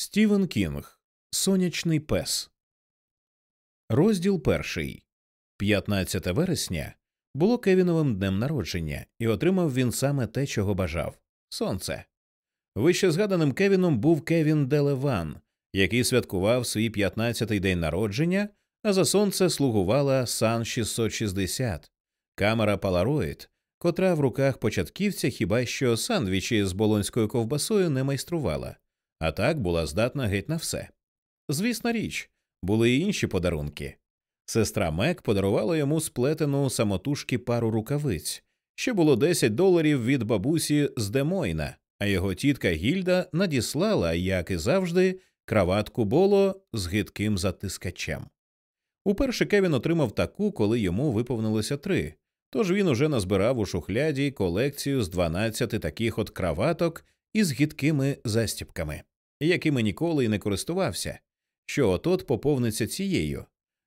Стівен Кінг Сонячний пес. Розділ перший. 15 вересня було Кевіновим днем народження, і отримав він саме те, чого бажав сонце. Вище згаданим Кевіном був Кевін Делеван, який святкував свій 15-й день народження, а за сонце слугувала Сан 660, камера Polaroid, котра в руках початківця хіба що сандвічі з болонською ковбасою не майструвала а так була здатна геть на все. Звісна річ, були й інші подарунки. Сестра Мек подарувала йому сплетену самотужки пару рукавиць, ще було 10 доларів від бабусі з Демойна, а його тітка Гільда надіслала, як і завжди, краватку боло з гидким затискачем. Уперше Кевін отримав таку, коли йому виповнилося три, тож він уже назбирав у шухляді колекцію з 12 таких от краваток із гидкими застіпками якими ніколи й не користувався, що отот поповниться цією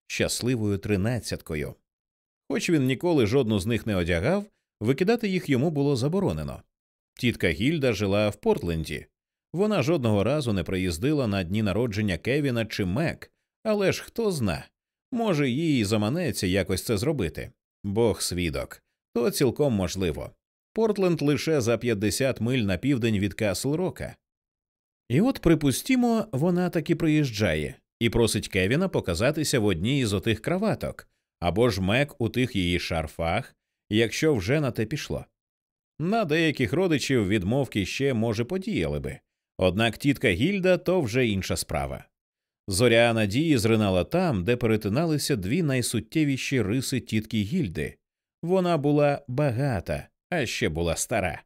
щасливою тринадцяткою. Хоч він ніколи жодну з них не одягав, викидати їх йому було заборонено. Тітка Гільда жила в Портленді. Вона жодного разу не приїздила на дні народження Кевіна чи Мек, але ж хто зна, може, їй заманеться якось це зробити. Бог свідок, то цілком можливо. Портленд лише за 50 миль на південь від Касл Рока. І от, припустімо, вона таки приїжджає і просить Кевіна показатися в одній із отих краваток або ж мек у тих її шарфах, якщо вже на те пішло. На деяких родичів відмовки ще, може, подіяли би, однак тітка Гільда то вже інша справа. Зоря надії зринала там, де перетиналися дві найсуттєвіші риси тітки Гільди. Вона була багата, а ще була стара.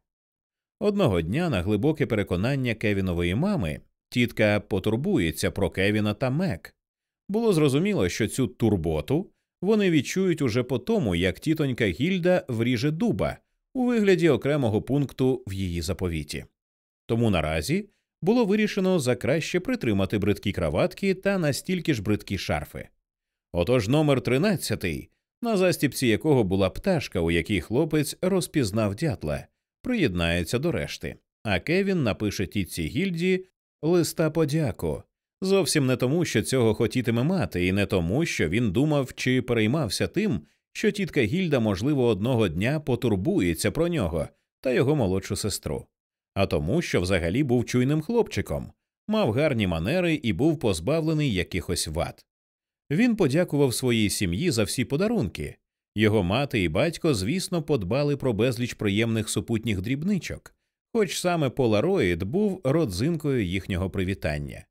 Одного дня на глибоке переконання Кевінової мами тітка потурбується про Кевіна та Мек. Було зрозуміло, що цю турботу вони відчують уже по тому, як тітонька Гільда вріже дуба у вигляді окремого пункту в її заповіті. Тому наразі було вирішено за краще притримати бридкі краватки та настільки ж бридкі шарфи. Отож номер тринадцятий, на застіпці якого була пташка, у якій хлопець розпізнав дятла приєднається до решти, а Кевін напише тітці гільді листа подяку. Зовсім не тому, що цього хотітиме мати, і не тому, що він думав чи переймався тим, що тітка Гільда, можливо, одного дня потурбується про нього та його молодшу сестру, а тому, що взагалі був чуйним хлопчиком, мав гарні манери і був позбавлений якихось вад. Він подякував своїй сім'ї за всі подарунки, його мати і батько, звісно, подбали про безліч приємних супутніх дрібничок, хоч саме Полароїд був родзинкою їхнього привітання,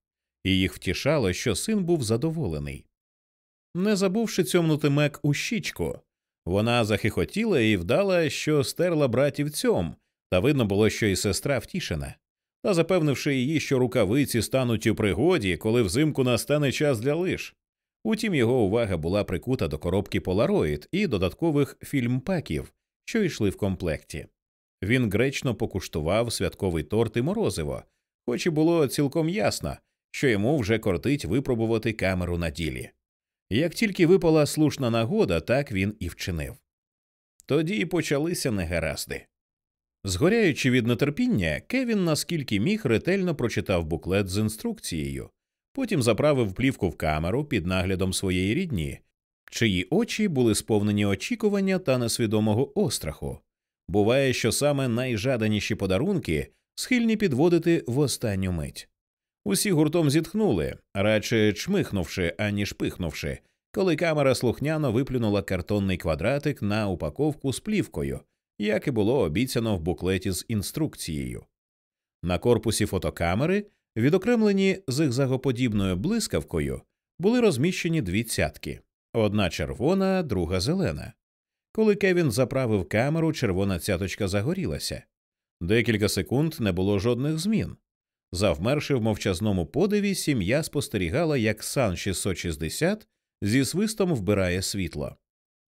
і їх втішало, що син був задоволений. Не забувши цьомнути мек у щічку, вона захихотіла і вдала, що стерла братів цьом, та видно було, що і сестра втішена. Та запевнивши її, що рукавиці стануть у пригоді, коли взимку настане час для лиш. Утім, його увага була прикута до коробки Polaroid і додаткових фільмпаків, що йшли в комплекті. Він гречно покуштував святковий торт і морозиво, хоч і було цілком ясно, що йому вже кортить випробувати камеру на ділі. Як тільки випала слушна нагода, так він і вчинив. Тоді і почалися негаразди. Згоряючи від нетерпіння, Кевін, наскільки міг, ретельно прочитав буклет з інструкцією, Потім заправив плівку в камеру під наглядом своєї рідні, чиї очі були сповнені очікування та несвідомого остраху. Буває, що саме найжаданіші подарунки схильні підводити в останню мить. Усі гуртом зітхнули, радше чмихнувши, аніж пихнувши, коли камера слухняно виплюнула картонний квадратик на упаковку з плівкою, як і було обіцяно в буклеті з інструкцією. На корпусі фотокамери Відокремлені зигзагоподібною блискавкою були розміщені дві цятки одна червона, друга зелена. Коли Кевін заправив камеру, червона цяточка загорілася. Декілька секунд не було жодних змін. Завмерши в мовчазному подиві, сім'я спостерігала, як сан 660 зі свистом вбирає світло.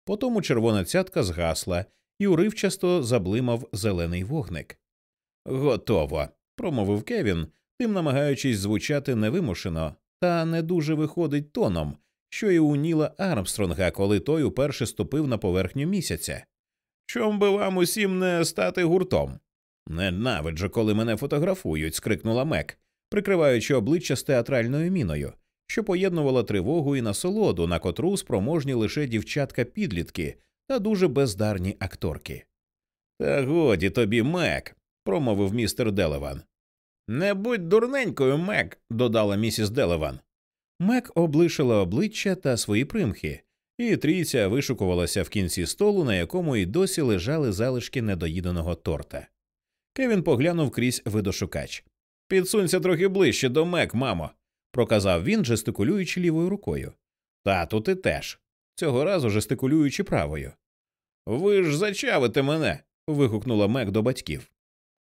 Потому червона цятка згасла і уривчасто заблимав зелений вогник. Готово, промовив Кевін, тим намагаючись звучати невимушено, та не дуже виходить тоном, що і у Ніла Армстронга, коли той уперше ступив на поверхню місяця. Чом би вам усім не стати гуртом? Ненавиджу, коли мене фотографують, скрикнула Мек. прикриваючи обличчя з театральною міною, що поєднувала тривогу і насолоду, на котру спроможні лише дівчатка підлітки та дуже бездарні акторки. Та годі тобі, Мек, промовив містер Делеван. Не будь дурненькою, Мек, додала місіс Делеван. Мек облишила обличчя та свої примхи, і трійця вишукувалася в кінці столу, на якому й досі лежали залишки недоїденого торта. Кевін поглянув крізь видошукач. Підсунься трохи ближче до Мек, мамо, проказав він, жестикулюючи лівою рукою. Тату, ти теж, цього разу жестикулюючи правою. Ви ж зачавите мене. вигукнула Мек до батьків.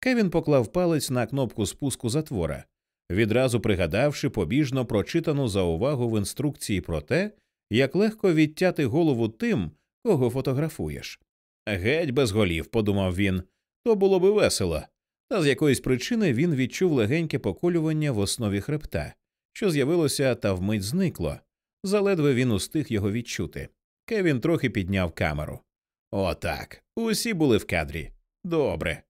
Кевін поклав палець на кнопку спуску затвора, відразу пригадавши побіжно прочитану заувагу в інструкції про те, як легко відтяти голову тим, кого фотографуєш. Геть без голів, подумав він, то було би весело. Та з якоїсь причини він відчув легеньке поколювання в основі хребта, що з'явилося та вмить зникло. Заледве він устиг його відчути. Кевін трохи підняв камеру. Отак. Усі були в кадрі. Добре.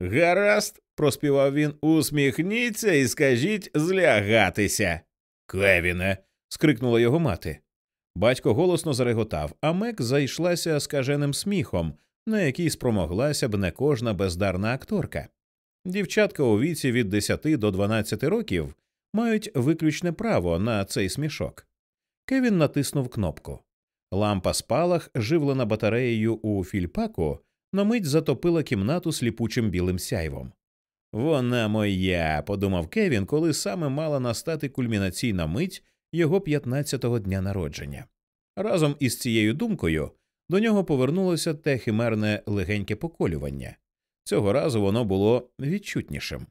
Гаразд, проспівав він, усміхніться і скажіть злягатися. Кевіне. скрикнула його мати. Батько голосно зареготав, а Мек зайшлася скаженим сміхом, на який спромоглася б не кожна бездарна акторка. Дівчатка у віці від 10 до 12 років мають виключне право на цей смішок. Кевін натиснув кнопку. Лампа спалах, живлена батареєю у фільпаку, на мить затопила кімнату сліпучим білим сяйвом. Вона моя, подумав Кевін, коли саме мала настати кульмінаційна мить його 15-го дня народження. Разом із цією думкою до нього повернулося те химерне легеньке поколювання. Цього разу воно було відчутнішим.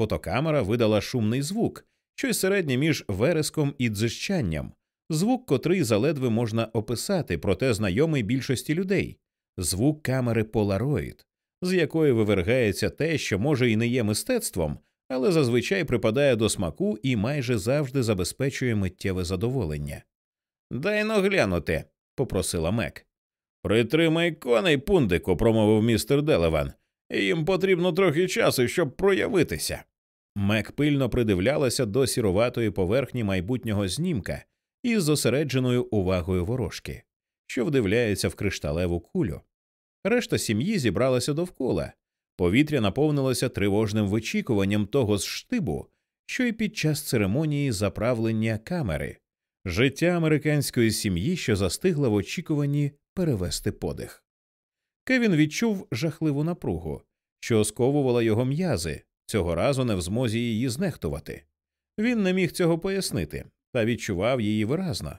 Фотокамера видала шумний звук, щось середнє між вереском і дзижчанням, звук, котрий заледве можна описати, проте знайомий більшості людей, звук камери Polaroid, з якої вивергається те, що може і не є мистецтвом, але зазвичай припадає до смаку і майже завжди забезпечує миттєве задоволення. Дай но глянути, попросила Мек. Притримай коней, пундику, промовив містер Делеван. Їм потрібно трохи часу, щоб проявитися. Мек пильно придивлялася до сіроватої поверхні майбутнього знімка із зосередженою увагою ворожки, що вдивляється в кришталеву кулю. Решта сім'ї зібралася довкола, повітря наповнилося тривожним вичікуванням того з штибу, що й під час церемонії заправлення камери, життя американської сім'ї, що застигла в очікуванні перевести подих. Кевін відчув жахливу напругу, що сковувала його м'язи, цього разу не в змозі її знехтувати. Він не міг цього пояснити, та відчував її виразно.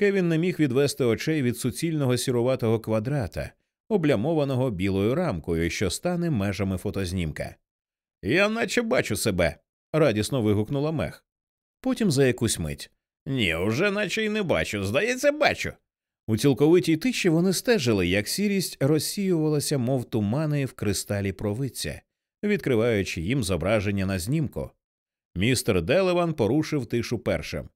Кевін не міг відвести очей від суцільного сіруватого квадрата, облямованого білою рамкою, що стане межами фотознімка. Я наче бачу себе. радісно вигукнула мех. Потім за якусь мить. Ні, уже наче й не бачу. Здається, бачу. У цілковитій тиші вони стежили, як сірість розсіювалася, мов тумани в кристалі провидця, відкриваючи їм зображення на знімку. Містер Делеван порушив тишу першим.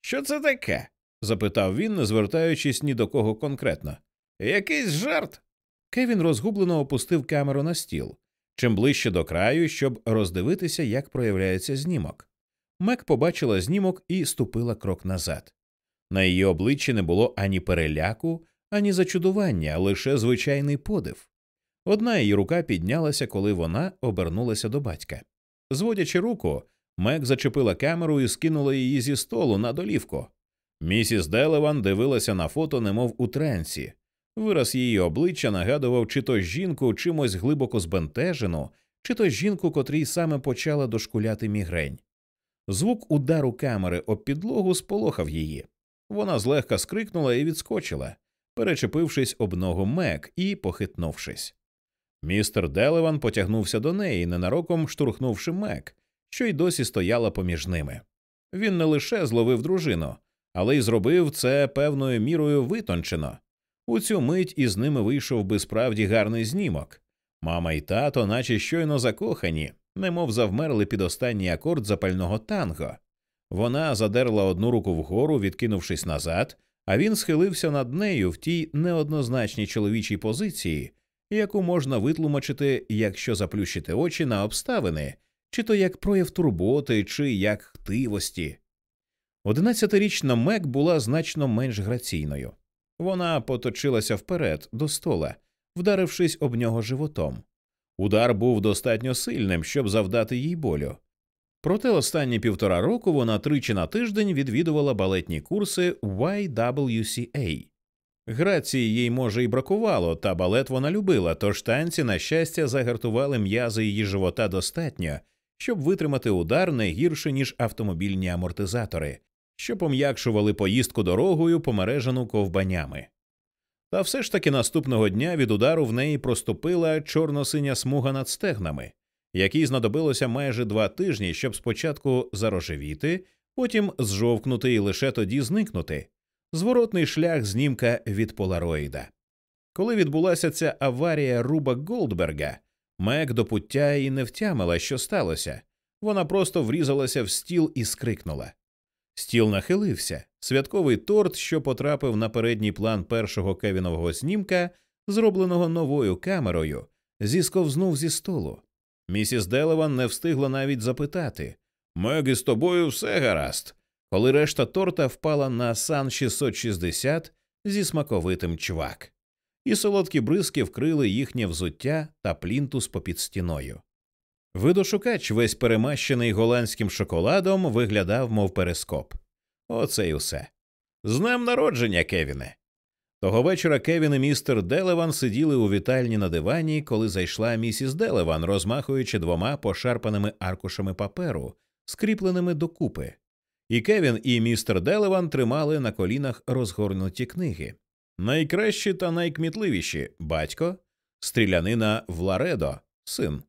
Що це таке? Запитав він, не звертаючись ні до кого конкретно. Якийсь жарт. Кевін розгублено опустив камеру на стіл, чим ближче до краю, щоб роздивитися, як проявляється знімок. Мек побачила знімок і ступила крок назад. На її обличчі не було ані переляку, ані зачудування, лише звичайний подив. Одна її рука піднялася, коли вона обернулася до батька. Зводячи руку, Мек зачепила камеру і скинула її зі столу на долівку. Місіс Делеван дивилася на фото, немов у трансі. Вираз її обличчя нагадував чи то жінку чимось глибоко збентежену, чи то жінку, котрій саме почала дошкуляти мігрень. Звук удару камери об підлогу сполохав її. Вона злегка скрикнула і відскочила, перечепившись об ногу Мек і похитнувшись. Містер Делеван потягнувся до неї, ненароком штурхнувши Мек, що й досі стояла поміж ними. Він не лише зловив дружину, але й зробив це певною мірою витончено. У цю мить із ними вийшов би справді гарний знімок. Мама і тато, наче щойно закохані, немов завмерли під останній акорд запального танго. Вона задерла одну руку вгору, відкинувшись назад, а він схилився над нею в тій неоднозначній чоловічій позиції, яку можна витлумачити, якщо заплющити очі на обставини, чи то як прояв турботи, чи як хтивості. Одинадцятирічна Мек була значно менш граційною. Вона поточилася вперед до стола, вдарившись об нього животом. Удар був достатньо сильним, щоб завдати їй болю. Проте останні півтора року вона тричі на тиждень відвідувала балетні курси YWCA. Грації їй, може, й бракувало, та балет вона любила, тож танці, на щастя, загартували м'язи її живота достатньо, щоб витримати удар не гірше, ніж автомобільні амортизатори, що пом'якшували поїздку дорогою, помережену ковбанями. Та все ж таки наступного дня від удару в неї проступила чорно-синя смуга над стегнами, якій знадобилося майже два тижні, щоб спочатку зарожевіти, потім зжовкнути і лише тоді зникнути. Зворотний шлях знімка від полароїда. Коли відбулася ця аварія Руба Голдберга, Мек до пуття і не втямила, що сталося. Вона просто врізалася в стіл і скрикнула. Стіл нахилився. Святковий торт, що потрапив на передній план першого кевінового знімка, зробленого новою камерою, зісковзнув зі столу. Місіс Делеван не встигла навіть запитати Мегі, з тобою все гаразд, коли решта торта впала на сан 660 зі смаковитим чвак, і солодкі бризки вкрили їхнє взуття та плінтус попід стіною. Видошукач, весь перемащений голландським шоколадом, виглядав, мов перископ. Оце й усе. З днем народження, Кевіне. Того вечора Кевін і містер Делеван сиділи у вітальні на дивані, коли зайшла місіс Делеван, розмахуючи двома пошарпаними аркушами паперу, скріпленими докупи. І Кевін і містер Делеван тримали на колінах розгорнуті книги. Найкращі та найкмітливіші батько, стрілянина в Ларедо, син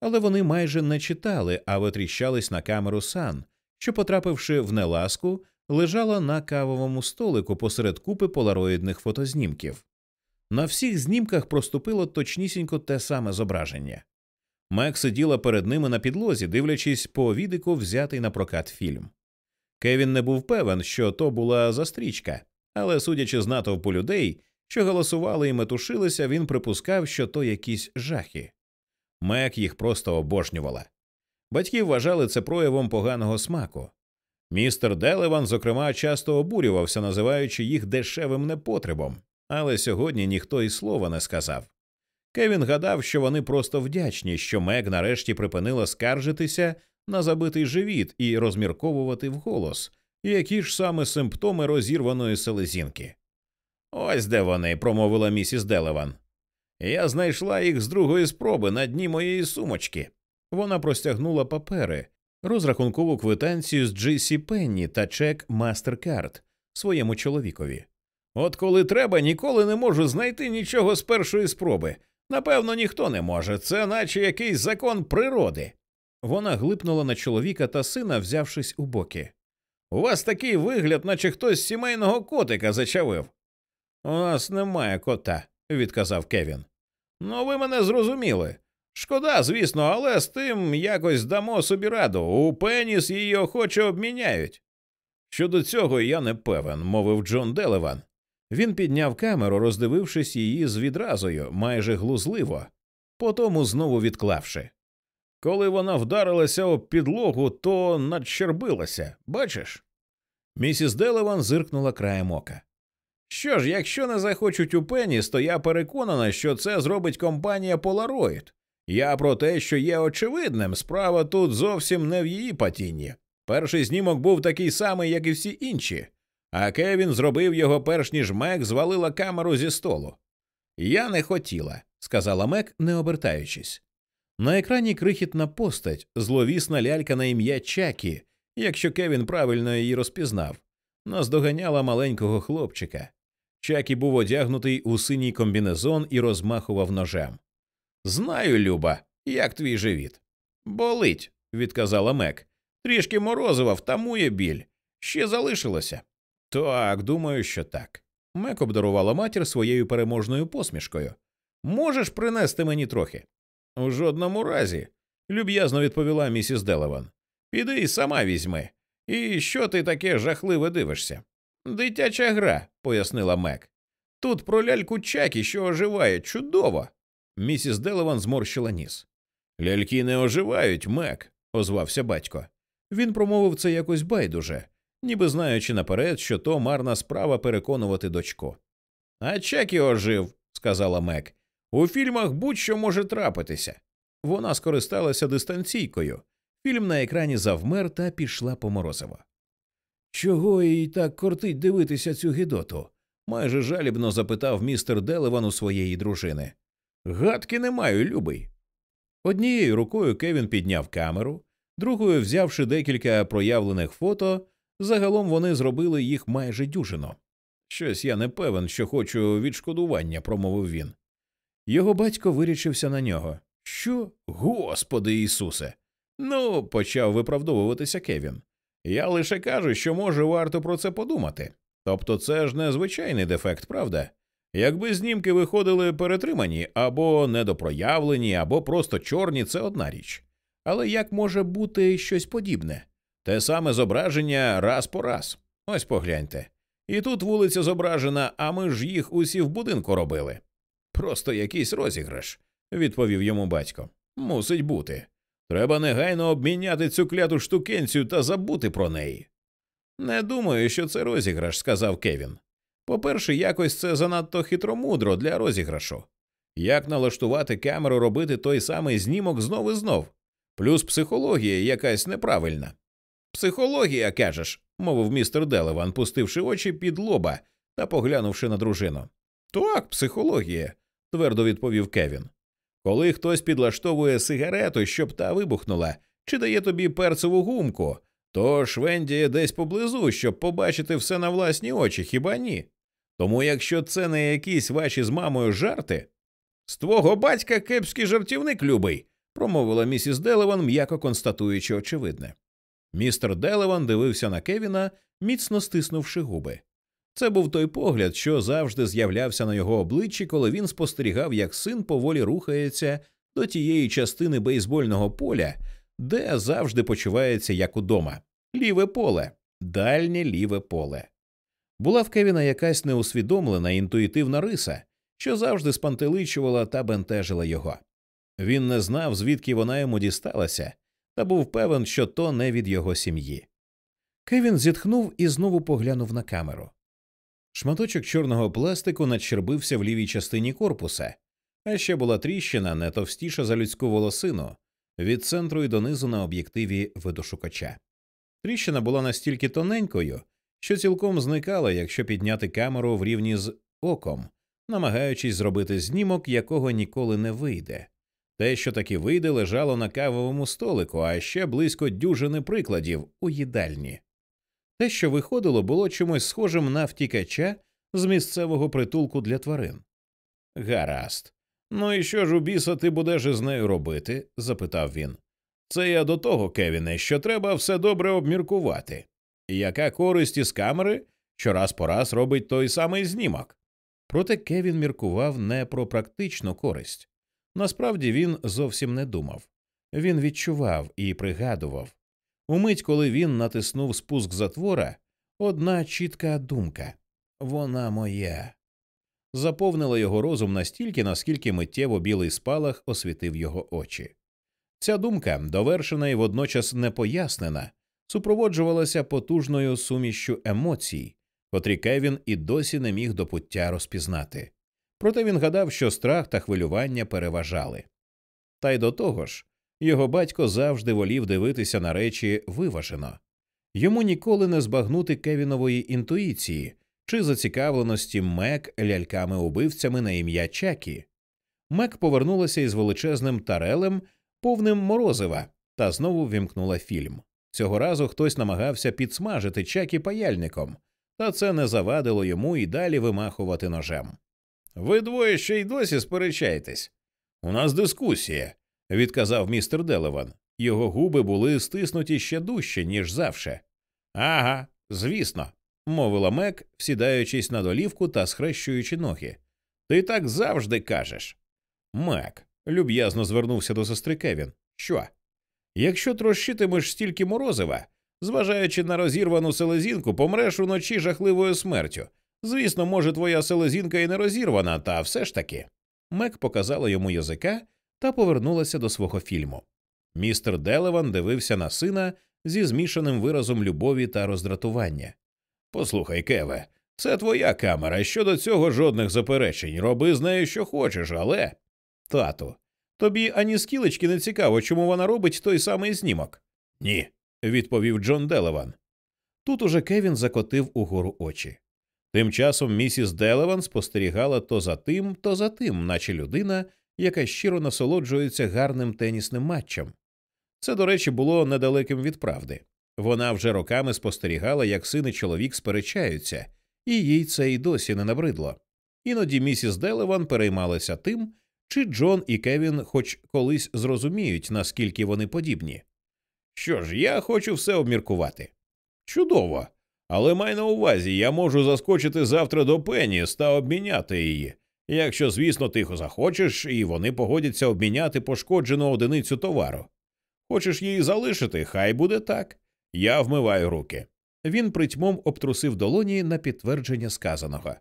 але вони майже не читали, а витріщались на камеру сан, що, потрапивши в неласку, лежала на кавовому столику посеред купи полароїдних фотознімків. На всіх знімках проступило точнісінько те саме зображення. Мек сиділа перед ними на підлозі, дивлячись по відику взятий на прокат фільм. Кевін не був певен, що то була застрічка, але, судячи з натовпу людей, що голосували і метушилися, він припускав, що то якісь жахи. Мек їх просто обожнювала. Батьки вважали це проявом поганого смаку. Містер Делеван, зокрема, часто обурювався, називаючи їх дешевим непотребом, але сьогодні ніхто і слова не сказав. Кевін гадав, що вони просто вдячні, що Мек нарешті припинила скаржитися на забитий живіт і розмірковувати вголос, які ж саме симптоми розірваної селезінки. Ось де вони, промовила місіс Делеван. Я знайшла їх з другої спроби на дні моєї сумочки. Вона простягнула папери, розрахункову квитанцію з GC Penny та чек MasterCard своєму чоловікові. От коли треба, ніколи не можу знайти нічого з першої спроби. Напевно, ніхто не може, це наче якийсь закон природи. Вона глипнула на чоловіка та сина, взявшись у боки. У вас такий вигляд, наче хтось сімейного котика зачавив. У нас немає кота, відказав Кевін. Ну, ви мене зрозуміли. Шкода, звісно, але з тим якось дамо собі раду. У пеніс її охоче обміняють. Щодо цього я не певен, мовив Джон Делеван. Він підняв камеру, роздивившись її з відразою, майже глузливо, потому знову відклавши. Коли вона вдарилася об підлогу, то надщербилася, бачиш? Місіс Делеван зиркнула краєм ока. Що ж, якщо не захочуть у пеніс, то я переконана, що це зробить компанія Polaroid. Я про те, що є очевидним, справа тут зовсім не в її патінні. Перший знімок був такий самий, як і всі інші, а Кевін зробив його перш ніж Мек звалила камеру зі столу. Я не хотіла, сказала Мек, не обертаючись. На екрані крихітна постать, зловісна лялька на ім'я Чакі, якщо Кевін правильно її розпізнав, наздоганяла маленького хлопчика. Чакі був одягнутий у синій комбінезон і розмахував ножем. Знаю, Люба, як твій живіт. Болить, відказала Мек. Трішки морозива втамує біль. Ще залишилося. Так, думаю, що так. Мек обдарувала матір своєю переможною посмішкою. Можеш принести мені трохи? У жодному разі, люб'язно відповіла місіс Делеван. Піди і сама візьми. І що ти таке жахливе дивишся? Дитяча гра, пояснила Мек. Тут про ляльку чакі, що оживає, чудово. Місіс Делеван зморщила ніс. Ляльки не оживають, Мек. озвався батько. Він промовив це якось байдуже, ніби знаючи наперед, що то марна справа переконувати дочку. А Чакі ожив, сказала Мек. У фільмах будь-що може трапитися. Вона скористалася дистанційкою. Фільм на екрані завмер та пішла по морозиво. Чого їй так кортить дивитися цю гідоту? майже жалібно запитав містер Делеван у своєї дружини. Гадки не маю, любий. Однією рукою Кевін підняв камеру, другою, взявши декілька проявлених фото, загалом вони зробили їх майже дюжино. Щось я не певен, що хочу відшкодування, промовив він. Його батько вирічився на нього. Що? Господи Ісусе. Ну, почав виправдовуватися Кевін. Я лише кажу, що може варто про це подумати. Тобто це ж не звичайний дефект, правда? Якби знімки виходили перетримані або недопроявлені, або просто чорні, це одна річ. Але як може бути щось подібне? Те саме зображення раз по раз. Ось погляньте. І тут вулиця зображена, а ми ж їх усі в будинку робили. Просто якийсь розіграш, відповів йому батько. Мусить бути. Треба негайно обміняти цю кляту штукенцію та забути про неї. Не думаю, що це розіграш, сказав Кевін. По-перше, якось це занадто хитромудро для розіграшу. Як налаштувати камеру робити той самий знімок знов і знов, плюс психологія якась неправильна. Психологія, кажеш, мовив містер Делеван, пустивши очі під лоба та поглянувши на дружину. Так, психологія, твердо відповів Кевін. Коли хтось підлаштовує сигарету, щоб та вибухнула, чи дає тобі перцеву гумку, то швендіє десь поблизу, щоб побачити все на власні очі, хіба ні? Тому якщо це не якісь ваші з мамою жарти, з твого батька кепський жартівник любий, промовила місіс Делеван, м'яко констатуючи очевидне. Містер Делеван дивився на Кевіна, міцно стиснувши губи. Це був той погляд, що завжди з'являвся на його обличчі, коли він спостерігав, як син поволі рухається до тієї частини бейсбольного поля, де завжди почувається як удома ліве поле, дальнє ліве поле. Була в Кевіна якась неусвідомлена інтуїтивна риса, що завжди спантеличувала та бентежила його. Він не знав, звідки вона йому дісталася, та був певен, що то не від його сім'ї. Кевін зітхнув і знову поглянув на камеру. Шматочок чорного пластику надщербився в лівій частині корпуса, а ще була тріщина не товстіша за людську волосину від центру і донизу на об'єктиві видошукача. Тріщина була настільки тоненькою, що цілком зникала, якщо підняти камеру в рівні з оком, намагаючись зробити знімок, якого ніколи не вийде. Те, що таки вийде, лежало на кавовому столику, а ще близько дюжини прикладів у їдальні. Те, що виходило, було чимось схожим на втікача з місцевого притулку для тварин. Гаразд. Ну і що ж у біса ти будеш із нею робити? запитав він. Це я до того, Кевіне, що треба все добре обміркувати. Яка користь із камери, що раз по раз робить той самий знімок? Проте Кевін міркував не про практичну користь. Насправді він зовсім не думав. Він відчував і пригадував. Умить, коли він натиснув спуск затвора, одна чітка думка вона моя. Заповнила його розум настільки, наскільки миттєво білий спалах освітив його очі. Ця думка, довершена і водночас непояснена, супроводжувалася потужною сумішчю емоцій, котрі Кевін і досі не міг до пуття розпізнати. Проте він гадав, що страх та хвилювання переважали. Та й до того ж, його батько завжди волів дивитися на речі виважено. Йому ніколи не збагнути Кевінової інтуїції чи зацікавленості Мек ляльками убивцями на ім'я Чакі. Мек повернулася із величезним тарелем повним морозива, та знову вімкнула фільм. Цього разу хтось намагався підсмажити чакі паяльником, та це не завадило йому і далі вимахувати ножем. Ви двоє ще й досі сперечаєтесь. У нас дискусія, відказав містер Делеван. Його губи були стиснуті ще дужче, ніж завше. Ага, звісно, мовила Мек, сідаючись на долівку та схрещуючи ноги. Ти так завжди кажеш. Мек, люб'язно звернувся до сестри Кевін. Що? Якщо трощитимеш стільки морозива, зважаючи на розірвану селезінку, помреш уночі жахливою смертю. Звісно, може, твоя селезінка і не розірвана, та все ж таки. Мек показала йому язика та повернулася до свого фільму. Містер Делеван дивився на сина зі змішаним виразом любові та роздратування. Послухай, Кеве, це твоя камера. Щодо цього жодних заперечень. Роби з нею, що хочеш, але. Тату, тобі ані скілечки не цікаво, чому вона робить той самий знімок. Ні, відповів Джон Делеван. Тут уже Кевін закотив угору очі. Тим часом місіс Делеван спостерігала то за тим, то за тим, наче людина, яка щиро насолоджується гарним тенісним матчем. Це, до речі, було недалеким від правди. Вона вже роками спостерігала, як син і чоловік сперечаються, і їй це й досі не набридло. Іноді місіс Делеван переймалася тим, чи Джон і Кевін хоч колись зрозуміють, наскільки вони подібні. Що ж, я хочу все обміркувати. Чудово. Але май на увазі, я можу заскочити завтра до Пенніс та обміняти її, якщо, звісно, ти захочеш, і вони погодяться обміняти пошкоджену одиницю товару. Хочеш її залишити, хай буде так. Я вмиваю руки. Він притьмом обтрусив долоні на підтвердження сказаного.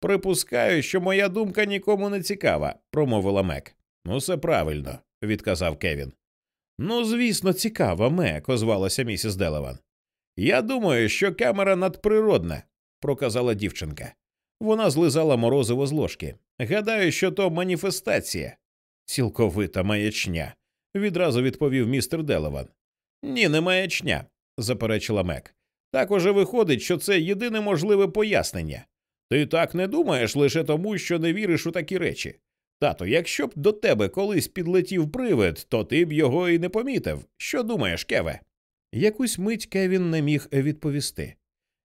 Припускаю, що моя думка нікому не цікава, промовила Мек. Ну, все правильно, відказав Кевін. Ну, звісно, цікава, Мек, озвалася місіс Делеван. Я думаю, що камера надприродна, проказала дівчинка. Вона злизала морозиво з ложки. Гадаю, що то маніфестація. Цілковита маячня, відразу відповів містер Делеван. Ні, не маячня, заперечила Мек. Так уже виходить, що це єдине можливе пояснення. Ти так не думаєш лише тому, що не віриш у такі речі. Тато, якщо б до тебе колись підлетів привид, то ти б його і не помітив. Що думаєш, Кеве? Якусь мить Кевін не міг відповісти.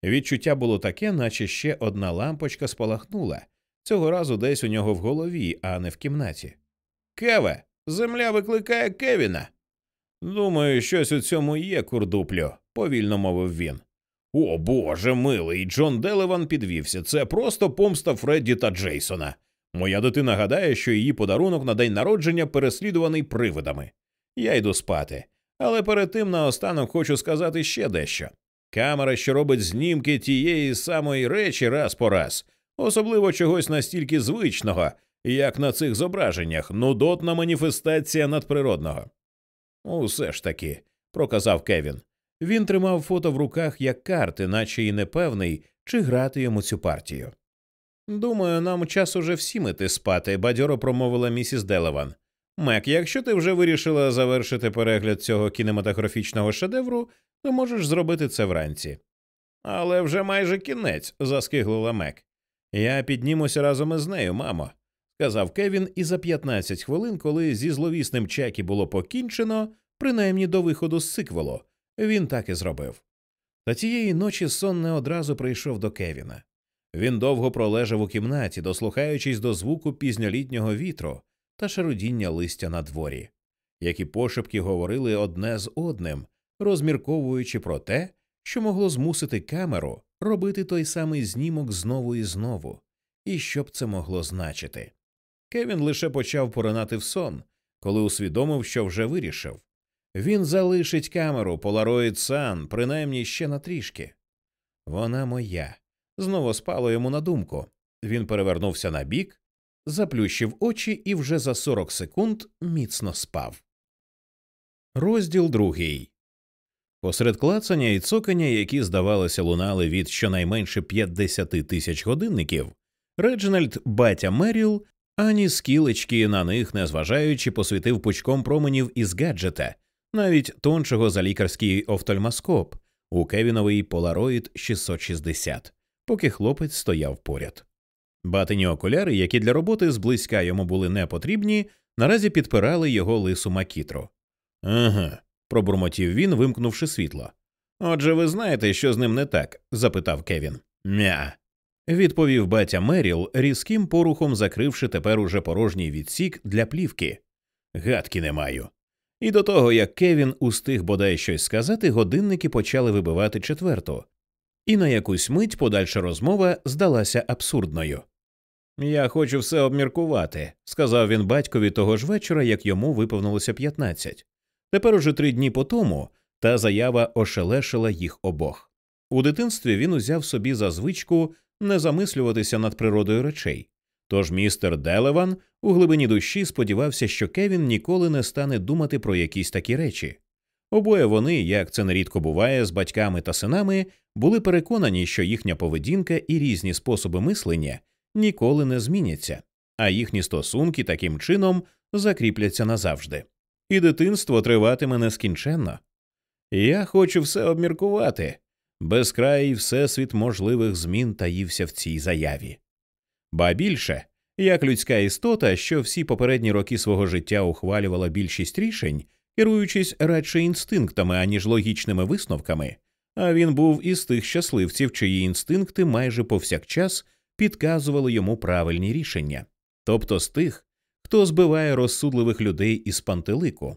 Відчуття було таке, наче ще одна лампочка спалахнула, цього разу десь у нього в голові, а не в кімнаті. Кеве, земля викликає Кевіна. Думаю, щось у цьому є, курдуплю, повільно мовив він. О Боже милий, Джон Делеван підвівся. Це просто помста Фредді та Джейсона. Моя дитина гадає, що її подарунок на день народження переслідуваний привидами. Я йду спати. Але перед тим наостанок хочу сказати ще дещо. Камера, що робить знімки тієї самої речі раз по раз, особливо чогось настільки звичного, як на цих зображеннях, нудотна маніфестація надприродного. Усе ж таки, проказав Кевін. Він тримав фото в руках як карти, наче й непевний, чи грати йому цю партію. Думаю, нам час уже всім іти спати, бадьоро промовила місіс Делеван. Мек, якщо ти вже вирішила завершити перегляд цього кінематографічного шедевру, то можеш зробити це вранці. Але вже майже кінець, заскиглила Мек. Я піднімуся разом із нею, мамо, сказав Кевін, і за 15 хвилин, коли зі зловісним чекі було покінчено, принаймні до виходу з сиквелу, він так і зробив. Та тієї ночі сон не одразу прийшов до Кевіна. Він довго пролежав у кімнаті, дослухаючись до звуку пізньолітнього вітру та шарудіння листя на дворі, які пошепки говорили одне з одним, розмірковуючи про те, що могло змусити камеру робити той самий знімок знову і знову, і що б це могло значити. Кевін лише почав поринати в сон, коли усвідомив, що вже вирішив. Він залишить камеру Polaroid Sun, принаймні ще на трішки. Вона моя. Знову спало йому на думку. Він перевернувся на бік, заплющив очі і вже за 40 секунд міцно спав. Розділ другий. Посеред клацання і цокання, які, здавалося, лунали від щонайменше 50 тисяч годинників, Реджинальд батя Меріл ані скілечки на них, незважаючи, посвітив пучком променів із гаджета, навіть тончого за лікарський офтальмоскоп у Кевіновий Polaroid 660, поки хлопець стояв поряд. Батині окуляри, які для роботи зблизька йому були не потрібні, наразі підпирали його лису макітру. Ага, пробурмотів він, вимкнувши світло. Отже, ви знаєте, що з ним не так? запитав Кевін. Мя. Відповів батя Меріл, різким порухом закривши тепер уже порожній відсік для плівки. Гадки не маю. І до того, як Кевін устиг бодай щось сказати, годинники почали вибивати четверту, і на якусь мить подальша розмова здалася абсурдною. Я хочу все обміркувати, сказав він батькові того ж вечора, як йому виповнилося 15. Тепер уже три дні по тому та заява ошелешила їх обох. У дитинстві він узяв собі за звичку не замислюватися над природою речей, Тож містер Делеван у глибині душі сподівався, що Кевін ніколи не стане думати про якісь такі речі. Обоє вони, як це нерідко буває, з батьками та синами, були переконані, що їхня поведінка і різні способи мислення ніколи не зміняться, а їхні стосунки таким чином закріпляться назавжди. І дитинство триватиме нескінченно. Я хочу все обміркувати. Безкрай всесвіт можливих змін таївся в цій заяві. Ба більше, як людська істота, що всі попередні роки свого життя ухвалювала більшість рішень, керуючись радше інстинктами, аніж логічними висновками, а він був із тих щасливців, чиї інстинкти майже повсякчас підказували йому правильні рішення, тобто з тих, хто збиває розсудливих людей із пантелику.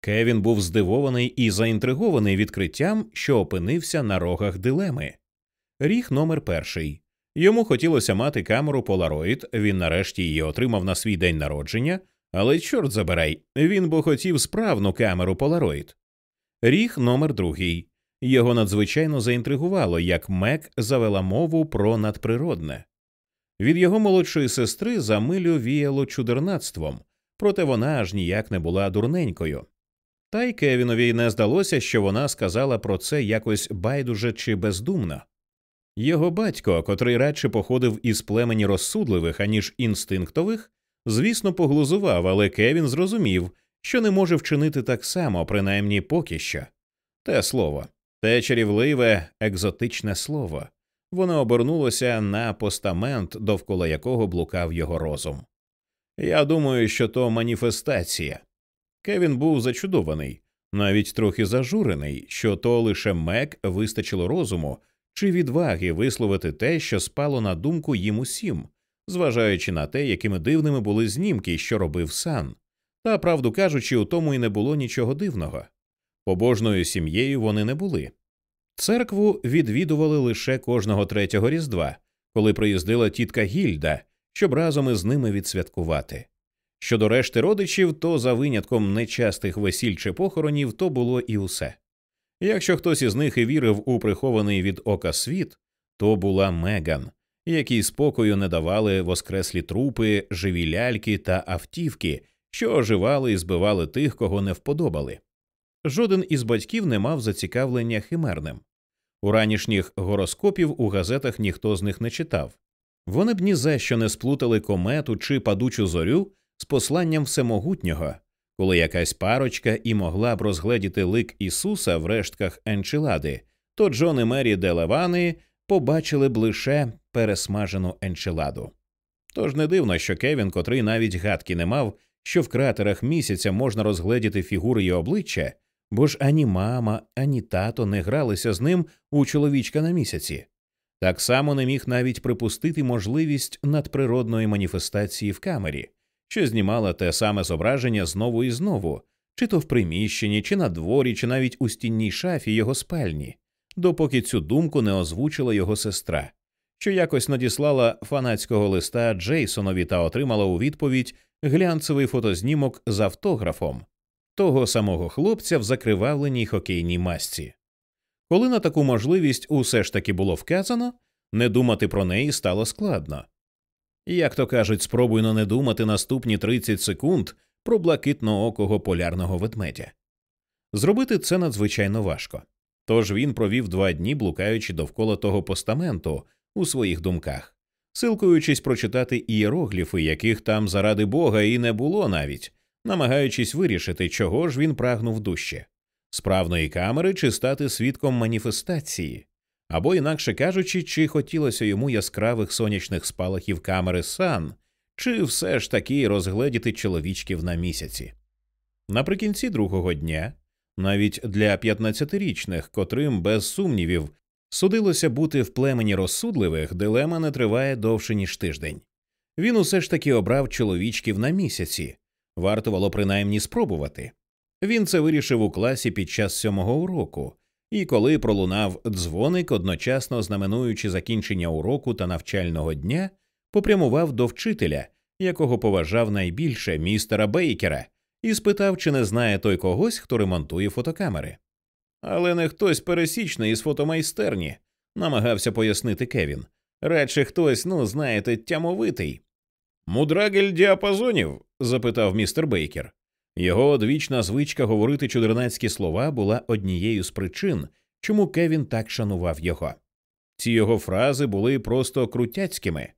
Кевін був здивований і заінтригований відкриттям, що опинився на рогах дилеми. Ріг номер перший. Йому хотілося мати камеру Polaroid, він нарешті її отримав на свій день народження, але чорт забирай, він бо хотів справну камеру Polaroid. Ріг номер другий. Його надзвичайно заінтригувало, як Мек завела мову про надприродне. Від його молодшої сестри за милю віяло чудернацтвом, проте вона аж ніяк не була дурненькою. Та й Кевінові не здалося, що вона сказала про це якось байдуже чи бездумно. Його батько, котрий радше походив із племені розсудливих, аніж інстинктових, звісно, поглузував, але Кевін зрозумів, що не може вчинити так само, принаймні поки що. Те слово, те чарівливе, екзотичне слово, воно обернулося на постамент, довкола якого блукав його розум. Я думаю, що то маніфестація. Кевін був зачудований, навіть трохи зажурений, що то лише Мек вистачило розуму чи відваги висловити те, що спало на думку їм усім, зважаючи на те, якими дивними були знімки, що робив сан. Та, правду кажучи, у тому й не було нічого дивного. Побожною сім'єю вони не були. Церкву відвідували лише кожного третього різдва, коли приїздила тітка Гільда, щоб разом із ними відсвяткувати. Щодо решти родичів, то за винятком нечастих весіль чи похоронів то було і усе. Якщо хтось із них і вірив у прихований від ока світ, то була Меган, якій спокою не давали воскреслі трупи, живі ляльки та автівки, що оживали і збивали тих, кого не вподобали. Жоден із батьків не мав зацікавлення химерним. У ранішніх гороскопів у газетах ніхто з них не читав. Вони б ні за що не сплутали комету чи падучу зорю з посланням всемогутнього, коли якась парочка і могла б розгледіти лик Ісуса в рештках енчелади, то Джон і Мері де Левани побачили б лише пересмажену енчеладу. Тож не дивно, що Кевін, котрий навіть гадки не мав, що в кратерах місяця можна розгледіти фігури й обличчя, бо ж ані мама, ані тато не гралися з ним у чоловічка на місяці. Так само не міг навіть припустити можливість надприродної маніфестації в камері, що знімала те саме зображення знову і знову, чи то в приміщенні, чи на дворі, чи навіть у стінній шафі його спальні, допоки цю думку не озвучила його сестра, що якось надіслала фанатського листа Джейсонові та отримала у відповідь глянцевий фотознімок з автографом того самого хлопця в закривавленій хокейній масці. Коли на таку можливість усе ж таки було вказано, не думати про неї стало складно. Як то кажуть, спробуйно не думати наступні 30 секунд про блакитноокого полярного ведмедя. Зробити це надзвичайно важко. Тож він провів два дні, блукаючи довкола того постаменту у своїх думках, силкуючись прочитати ієрогліфи, яких там заради бога і не було навіть, намагаючись вирішити, чого ж він прагнув дужче справної камери чи стати свідком маніфестації, або, інакше кажучи, чи хотілося йому яскравих сонячних спалахів камери сан, чи все ж таки розгледіти чоловічків на місяці. Наприкінці другого дня, навіть для 15-річних, котрим без сумнівів судилося бути в племені розсудливих, дилема не триває довше ніж тиждень. Він усе ж таки обрав чоловічків на місяці, вартувало принаймні спробувати. Він це вирішив у класі під час сьомого уроку, і коли пролунав дзвоник, одночасно знаменуючи закінчення уроку та навчального дня, попрямував до вчителя, якого поважав найбільше містера Бейкера, і спитав, чи не знає той когось, хто ремонтує фотокамери. Але не хтось пересічний із фотомайстерні, намагався пояснити Кевін. Радше хтось, ну знаєте, тямовитий. Мудрагель діапазонів? Запитав містер Бейкер. Його одвічна звичка говорити чудернацькі слова була однією з причин, чому Кевін так шанував його. Ці його фрази були просто крутяцькими.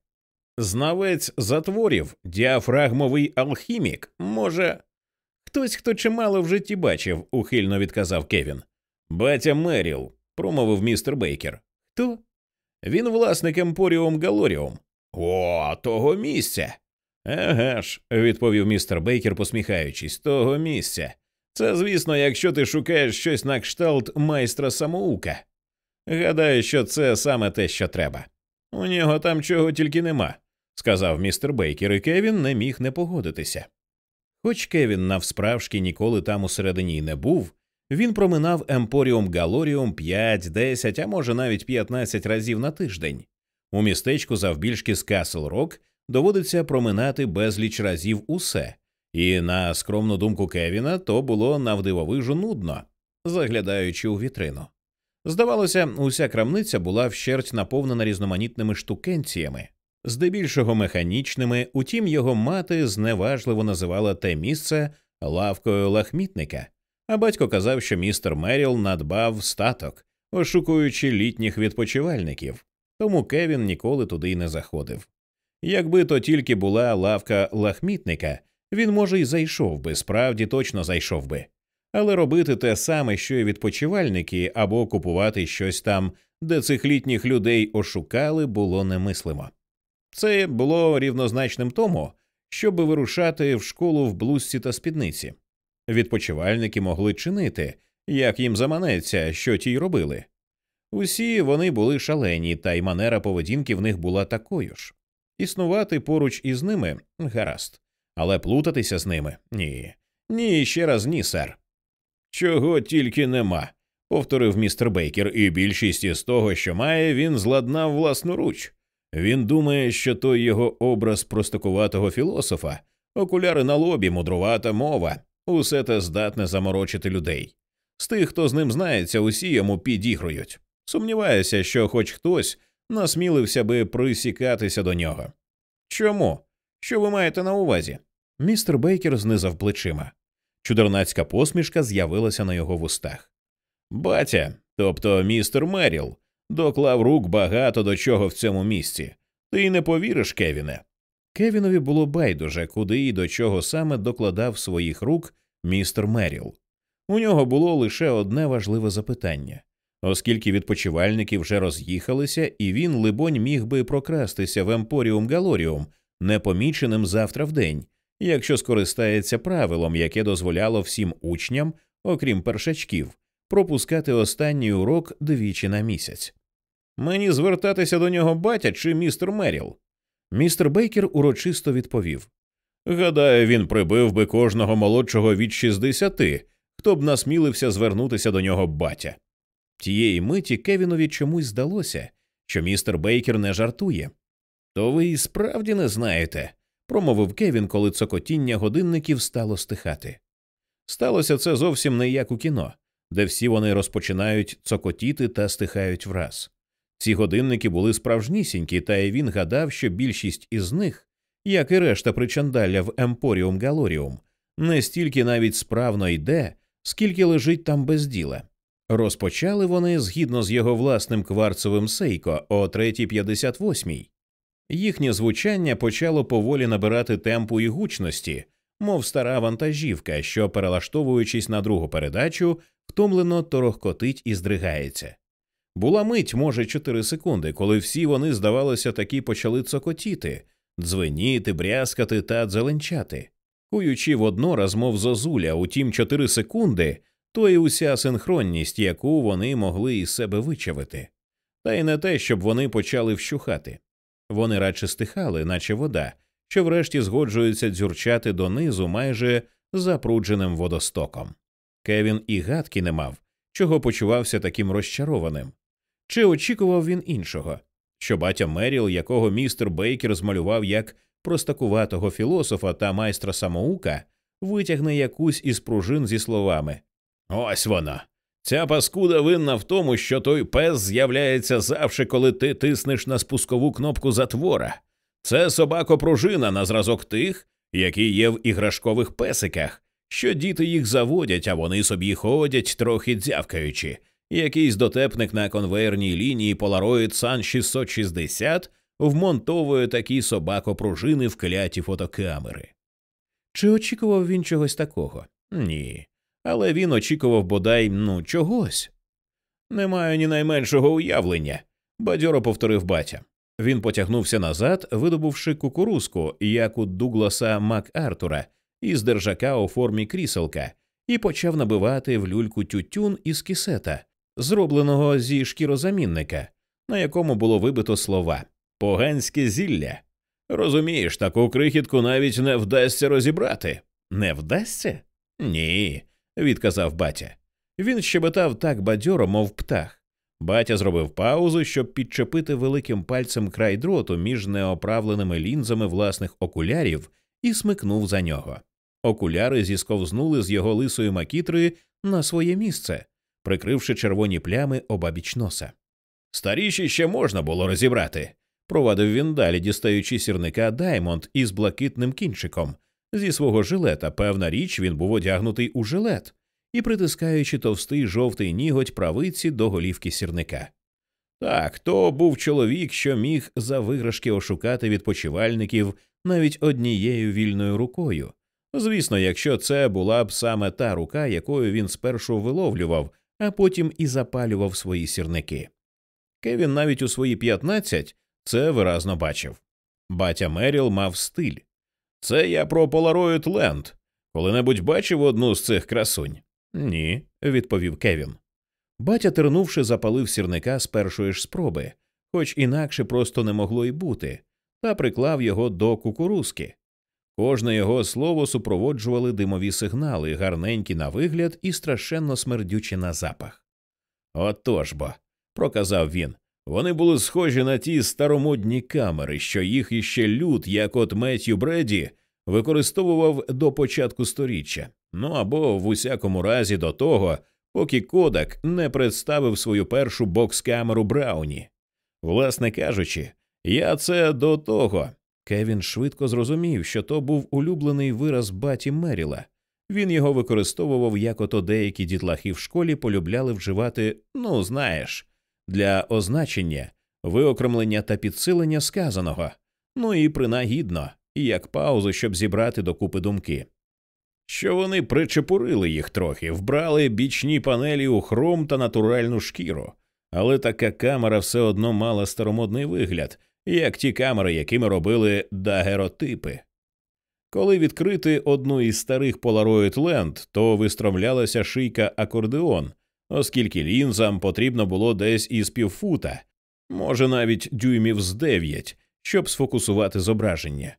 Знавець затворів, діафрагмовий алхімік, може. Хтось, хто чимало в житті бачив, ухильно відказав Кевін. Батя Меріл, промовив містер Бейкер. Хто? Він власник Емпоріум Галоріум. О, того місця. Еге ж, відповів містер Бейкер, посміхаючись, того місця. Це, звісно, якщо ти шукаєш щось на кшталт майстра самоука. Гадаю, що це саме те, що треба. У нього там чого тільки нема, сказав містер Бейкер, і Кевін не міг не погодитися. Хоч Кевін навсправжки ніколи там усередині й не був, він проминав Емпоріум Галоріум 5, 10, а може навіть 15 разів на тиждень. У містечку завбільшки з Касл Рок доводиться проминати безліч разів усе, і на скромну думку Кевіна, то було навдивовижу нудно, заглядаючи у вітрину. Здавалося, уся крамниця була вщерть наповнена різноманітними штукенціями, здебільшого механічними, утім його мати зневажливо називала те місце лавкою лахмітника, а батько казав, що містер Меріл надбав статок, ошукуючи літніх відпочивальників, тому Кевін ніколи туди й не заходив. Якби то тільки була лавка лахмітника, він, може, й зайшов би, справді точно зайшов би. Але робити те саме, що й відпочивальники, або купувати щось там, де цих літніх людей ошукали, було немислимо. Це було рівнозначним тому, щоб вирушати в школу в блузці та спідниці. Відпочивальники могли чинити, як їм заманеться, що ті й робили. Усі вони були шалені, та й манера поведінки в них була такою ж. Існувати поруч із ними гаразд, але плутатися з ними ні. Ні, ще раз ні, сер. Чого тільки нема, повторив містер Бейкер, і більшість із того, що має, він зладнав власноруч. Він думає, що той його образ простокуватого філософа, окуляри на лобі, мудрувата мова, усе те здатне заморочити людей. З тих, хто з ним знається, усі йому підігрують. Сумніваюся, що хоч хтось насмілився би присікатися до нього. Чому? Що ви маєте на увазі? Містер Бейкер знизав плечима. Чудернацька посмішка з'явилася на його вустах. Батя, тобто містер Меріл, доклав рук багато до чого в цьому місці. Ти й не повіриш, Кевіне. Кевінові було байдуже, куди і до чого саме докладав своїх рук містер Меріл. У нього було лише одне важливе запитання оскільки відпочивальники вже роз'їхалися, і він, либонь, міг би прокрастися в Емпоріум Галоріум непоміченим завтра вдень, якщо скористається правилом, яке дозволяло всім учням, окрім першачків, пропускати останній урок двічі на місяць. Мені звертатися до нього батя чи містер Меріл? Містер Бейкер урочисто відповів Гадаю, він прибив би кожного молодшого від 60, хто б насмілився звернутися до нього батя. Тієї миті Кевінові чомусь здалося, що містер Бейкер не жартує. То ви і справді не знаєте, промовив Кевін, коли цокотіння годинників стало стихати. Сталося це зовсім не як у кіно, де всі вони розпочинають цокотіти та стихають враз. Ці годинники були справжнісінькі, та й він гадав, що більшість із них, як і решта причандалля в Емпоріум Галоріум, не стільки навіть справно йде, скільки лежить там без діла. Розпочали вони згідно з його власним кварцевим сейко о 3.58. Їхнє звучання почало поволі набирати темпу і гучності, мов стара вантажівка, що, перелаштовуючись на другу передачу, втомлено торохкотить і здригається. Була мить, може, чотири секунди, коли всі вони, здавалося, таки почали цокотіти, дзвеніти, брязкати та дзеленчати, куючи воднораз, мов зозуля, утім, чотири секунди то й уся синхронність, яку вони могли із себе вичавити, та й не те, щоб вони почали вщухати. Вони радше стихали, наче вода, що врешті згоджується дзюрчати донизу майже запрудженим водостоком. Кевін і гадки не мав, чого почувався таким розчарованим. Чи очікував він іншого? Що батя Меріл, якого містер Бейкер змалював як простакуватого філософа та майстра самоука, витягне якусь із пружин зі словами Ось вона. Ця паскуда винна в тому, що той пес з'являється завжди, коли ти тиснеш на спускову кнопку затвора. Це собако-пружина на зразок тих, які є в іграшкових песиках, що діти їх заводять, а вони собі ходять, трохи дзявкаючи. Якийсь дотепник на конвейерній лінії Polaroid Sun 660 вмонтовує такі собако-пружини в кляті фотокамери. Чи очікував він чогось такого? Ні. Але він очікував бодай ну чогось. Не маю ні найменшого уявлення, бадьоро повторив батя. Він потягнувся назад, видобувши кукурузку, як у Дугласа МакАртура, із держака у формі кріселка, і почав набивати в люльку тютюн із кисета, зробленого зі шкірозамінника, на якому було вибито слова поганське зілля. Розумієш, таку крихітку навіть не вдасться розібрати. Не вдасться? Ні, відказав батя. Він щебетав так бадьоро, мов птах. Батя зробив паузу, щоб підчепити великим пальцем край дроту між неоправленими лінзами власних окулярів, і смикнув за нього. Окуляри зісковзнули з його лисої макітри на своє місце, прикривши червоні плями обабіч носа. Старіші ще можна було розібрати, провадив він далі, дістаючи сірника Даймонд із блакитним кінчиком. Зі свого жилета, певна річ, він був одягнутий у жилет і притискаючи товстий жовтий ніготь правиці до голівки сірника. Так, то був чоловік, що міг за виграшки ошукати відпочивальників навіть однією вільною рукою. Звісно, якщо це була б саме та рука, якою він спершу виловлював, а потім і запалював свої сірники. Кевін навіть у свої 15 це виразно бачив. Батя Меріл мав стиль. Це я про Polaroid Land. Коли-небудь бачив одну з цих красунь? Ні, відповів Кевін. Батя, тернувши, запалив сірника з першої ж спроби, хоч інакше просто не могло й бути, та приклав його до кукурузки. Кожне його слово супроводжували димові сигнали, гарненькі на вигляд і страшенно смердючі на запах. Отож бо, проказав він, вони були схожі на ті старомодні камери, що їх іще люд, як от Меттью Бреді, використовував до початку сторіччя, ну або в усякому разі до того, поки Кодак не представив свою першу бокс-камеру Брауні. Власне кажучи, я це до того. Кевін швидко зрозумів, що то був улюблений вираз баті Меріла. Він його використовував, як ото деякі дітлахи в школі полюбляли вживати, ну знаєш, для означення, виокремлення та підсилення сказаного, ну і принагідно, як паузу, щоб зібрати докупи думки. Що вони причепурили їх трохи, вбрали бічні панелі у хром та натуральну шкіру, але така камера все одно мала старомодний вигляд, як ті камери, якими робили дагеротипи. Коли відкрити одну із старих Polaroid Land, то вистромлялася шийка акордеон, оскільки лінзам потрібно було десь із півфута, може навіть дюймів з дев'ять, щоб сфокусувати зображення.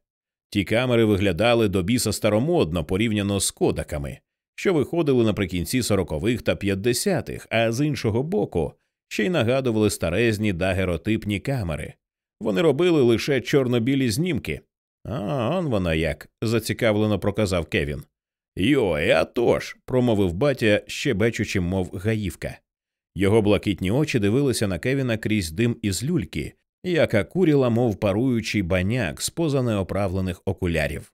Ті камери виглядали до біса старомодно порівняно з кодаками, що виходили наприкінці сорокових та п'ятдесятих, а з іншого боку ще й нагадували старезні дагеротипні камери. Вони робили лише чорно-білі знімки. А он вона як, зацікавлено проказав Кевін. Йой, а тож», – промовив батя, ще бачучи, мов гаївка. Його блакитні очі дивилися на Кевіна крізь дим із люльки, яка куріла, мов паруючий баняк з поза неоправлених окулярів.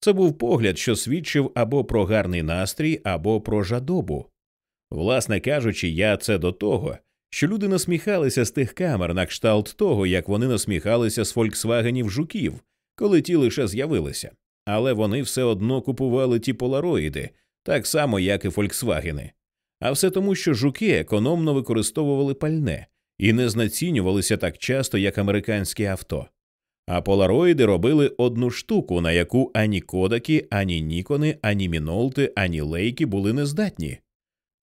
Це був погляд, що свідчив або про гарний настрій, або про жадобу. Власне кажучи, я це до того, що люди насміхалися з тих камер на кшталт того, як вони насміхалися з фольксвагенів жуків, коли ті лише з'явилися, але вони все одно купували ті полароїди, так само, як і фольксвагени. А все тому, що жуки економно використовували пальне і не знецінювалися так часто, як американські авто. А полароїди робили одну штуку, на яку ані кодаки, ані нікони, ані мінолти, ані лейки були нездатні.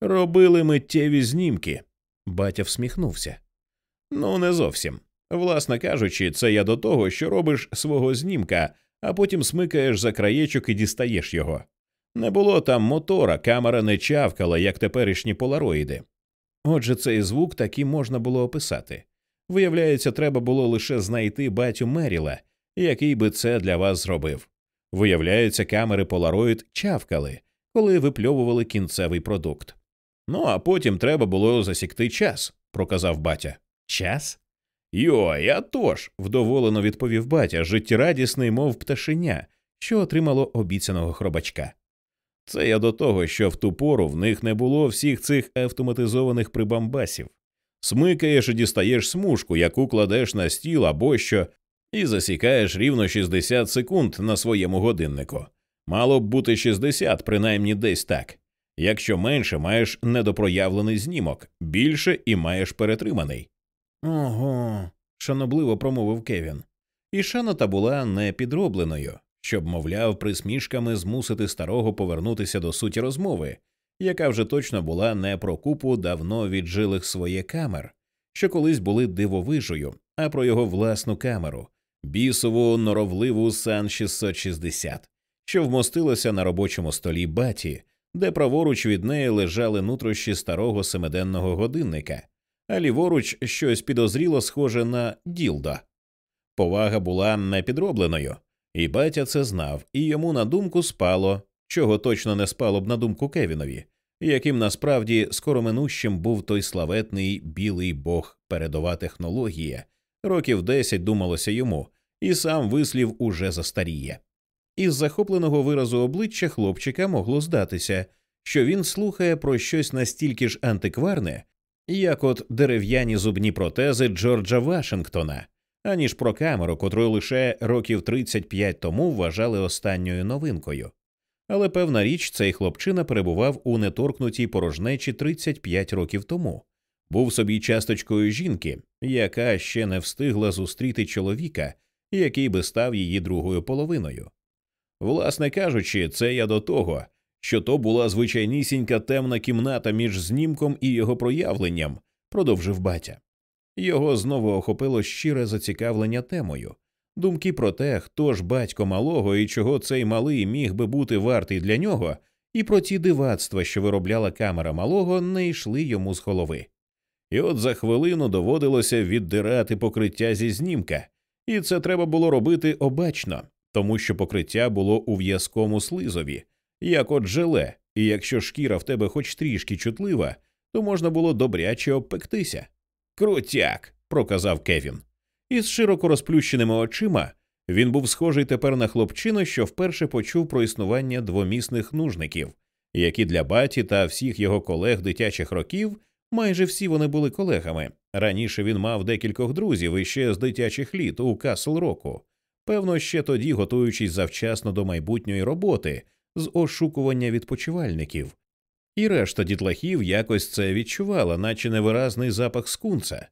Робили миттєві знімки. Батя всміхнувся. Ну, не зовсім. Власне кажучи, це я до того, що робиш свого знімка, а потім смикаєш за краєчок і дістаєш його. Не було там мотора, камера не чавкала, як теперішні полароїди. Отже, цей звук таки можна було описати. Виявляється, треба було лише знайти батю Меріла, який би це для вас зробив. Виявляється, камери Polaroid чавкали, коли випльовували кінцевий продукт. Ну а потім треба було засікти час, проказав батя. Час? Йой, а тож!» – вдоволено відповів батя, життєрадісний, мов пташеня, що отримало обіцяного хробачка. Це я до того, що в ту пору в них не було всіх цих автоматизованих прибамбасів. Смикаєш і дістаєш смужку, яку кладеш на стіл або що, і засікаєш рівно 60 секунд на своєму годиннику. Мало б бути 60, принаймні десь так. Якщо менше, маєш недопроявлений знімок, більше і маєш перетриманий. Ого, шанобливо промовив Кевін. І шанота була не підробленою, щоб, мовляв, присмішками змусити старого повернутися до суті розмови, яка вже точно була не про купу давно віджилих своє камер, що колись були дивовижою, а про його власну камеру, бісову норовливу Сан 660, що вмостилося на робочому столі баті, де праворуч від неї лежали нутрощі старого семиденного годинника, а ліворуч щось підозріло схоже на ділда. Повага була непідробленою, і батя це знав, і йому на думку спало, чого точно не спало б на думку Кевінові, яким насправді скороминущим був той славетний білий бог передова технологія, років десять думалося йому, і сам вислів уже застаріє. Із захопленого виразу обличчя хлопчика могло здатися, що він слухає про щось настільки ж антикварне, як от дерев'яні зубні протези Джорджа Вашингтона, аніж про камеру, котру лише років 35 тому вважали останньою новинкою. Але певна річ, цей хлопчина перебував у неторкнутій порожнечі 35 років тому, був собі часточкою жінки, яка ще не встигла зустріти чоловіка, який би став її другою половиною. Власне кажучи, це я до того, що то була звичайнісінька темна кімната між знімком і його проявленням, продовжив батя. Його знову охопило щире зацікавлення темою, думки про те, хто ж батько малого і чого цей малий міг би бути вартий для нього, і про ті дивацтва, що виробляла камера малого, не йшли йому з голови. І от за хвилину доводилося віддирати покриття зі знімка, і це треба було робити обачно, тому що покриття було у в'язкому слизові, як от желе, і якщо шкіра в тебе хоч трішки чутлива, то можна було добряче обпектися. Крутяк, проказав Кевін. Із широко розплющеними очима він був схожий тепер на хлопчину, що вперше почув про існування двомісних нужників, які для баті та всіх його колег дитячих років майже всі вони були колегами. Раніше він мав декількох друзів іще з дитячих літ у Касл Року, певно, ще тоді готуючись завчасно до майбутньої роботи з ошукування відпочивальників. І решта дітлахів якось це відчувала, наче невиразний запах скунца,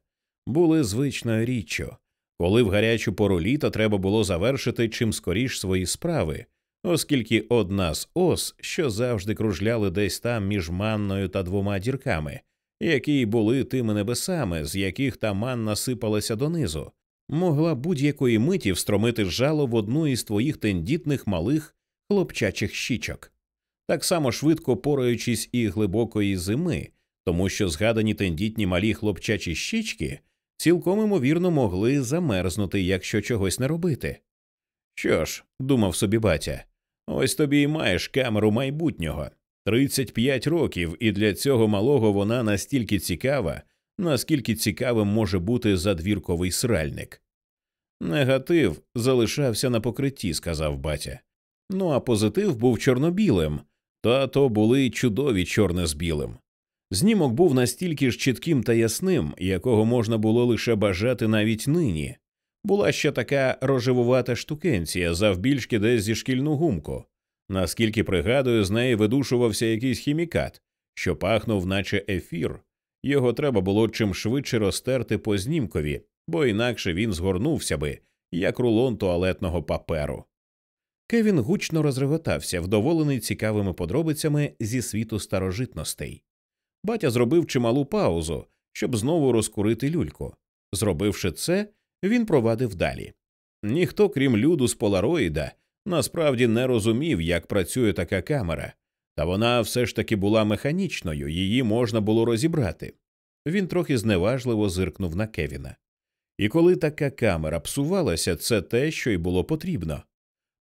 були звичною річчю. Коли в гарячу пору літа треба було завершити чим скоріш свої справи, оскільки одна з ос, що завжди кружляли десь там між манною та двома дірками, які були тими небесами, з яких та манна сипалася донизу, могла будь-якої миті встромити жало в одну із твоїх тендітних малих хлопчачих щічок, так само швидко пораючись і глибокої зими, тому що згадані тендітні малі хлопчачі щічки цілком імовірно могли замерзнути, якщо чогось не робити. Що ж, думав собі батя, ось тобі й маєш камеру майбутнього. 35 років, і для цього малого вона настільки цікава, наскільки цікавим може бути задвірковий сральник. Негатив залишався на покритті, сказав батя. Ну а позитив був чорно-білим, та то були чудові чорне з білим. Знімок був настільки ж чітким та ясним, якого можна було лише бажати навіть нині. Була ще така рожевувата штукенція, завбільшки десь зі шкільну гумку. Наскільки пригадую, з неї видушувався якийсь хімікат, що пахнув, наче ефір. Його треба було чим швидше розтерти по знімкові, бо інакше він згорнувся би, як рулон туалетного паперу. Кевін гучно розреготався, вдоволений цікавими подробицями зі світу старожитностей. Батя зробив чималу паузу, щоб знову розкурити люльку. Зробивши це, він провадив далі. Ніхто, крім люду з полароїда, насправді не розумів, як працює така камера, та вона все ж таки була механічною, її можна було розібрати. Він трохи зневажливо зиркнув на Кевіна. І коли така камера псувалася, це те, що й було потрібно.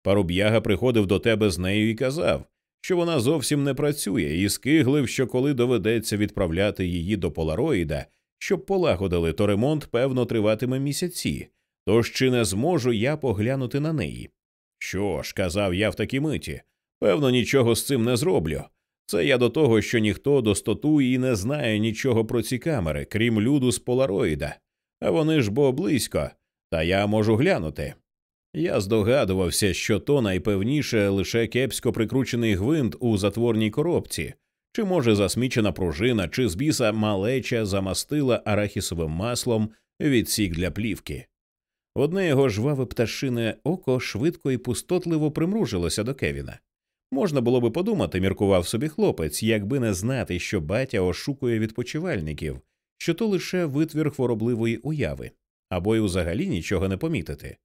Паруб'яга приходив до тебе з нею і казав, що вона зовсім не працює, і скиглив, що коли доведеться відправляти її до полароїда, щоб полагодили, то ремонт, певно, триватиме місяці, тож чи не зможу я поглянути на неї? Що ж, казав я в такій миті, певно, нічого з цим не зроблю. Це я до того, що ніхто достоту і не знає нічого про ці камери, крім люду з полароїда, а вони ж бо близько, та я можу глянути. Я здогадувався, що то найпевніше лише кепсько прикручений гвинт у затворній коробці, чи, може, засмічена пружина, чи з біса малеча замастила арахісовим маслом відсік для плівки. Одне його жваве пташине око швидко і пустотливо примружилося до Кевіна. Можна було би подумати, міркував собі хлопець, якби не знати, що батя ошукує відпочивальників, що то лише витвір хворобливої уяви, або й взагалі нічого не помітити.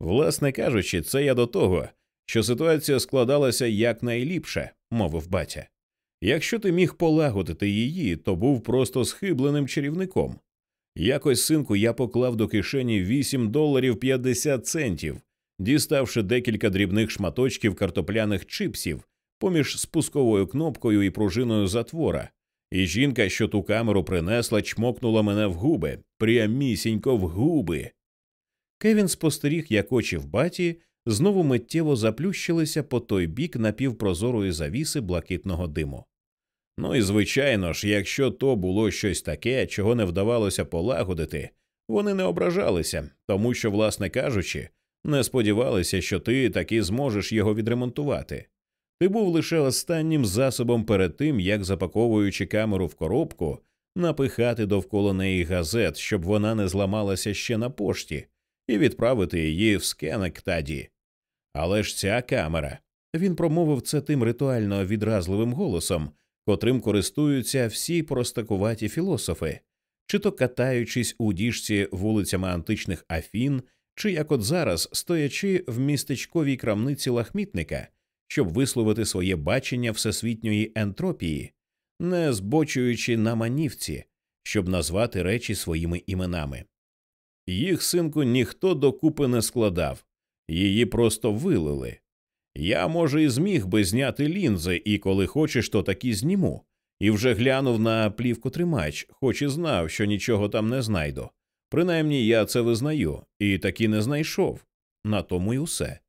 Власне кажучи, це я до того, що ситуація складалася якнайліпше, мовив батя. Якщо ти міг полагодити її, то був просто схибленим чарівником. Якось, синку, я поклав до кишені 8 доларів 50 центів, діставши декілька дрібних шматочків картопляних чипсів поміж спусковою кнопкою і пружиною затвора, і жінка, що ту камеру принесла, чмокнула мене в губи, прямісінько в губи. Кевін спостеріг, як очі в баті знову миттєво заплющилися по той бік напівпрозорої завіси блакитного диму. Ну і звичайно ж, якщо то було щось таке, чого не вдавалося полагодити, вони не ображалися, тому що, власне кажучи, не сподівалися, що ти таки зможеш його відремонтувати. Ти був лише останнім засобом перед тим, як запаковуючи камеру в коробку, напихати довкола неї газет, щоб вона не зламалася ще на пошті, і відправити її в скенек таді. Але ж ця камера. Він промовив це тим ритуально відразливим голосом, котрим користуються всі простакуваті філософи, чи то катаючись у діжці вулицями античних Афін, чи як от зараз, стоячи в містечковій крамниці лахмітника, щоб висловити своє бачення всесвітньої ентропії, не збочуючи на манівці, щоб назвати речі своїми іменами. Їх синку ніхто докупи не складав, її просто вилили. Я, може, і зміг би зняти лінзи, і коли хочеш, то такі зніму, і вже глянув на плівку тримач, хоч і знав, що нічого там не знайду. Принаймні я це визнаю, і таки не знайшов. На тому й усе.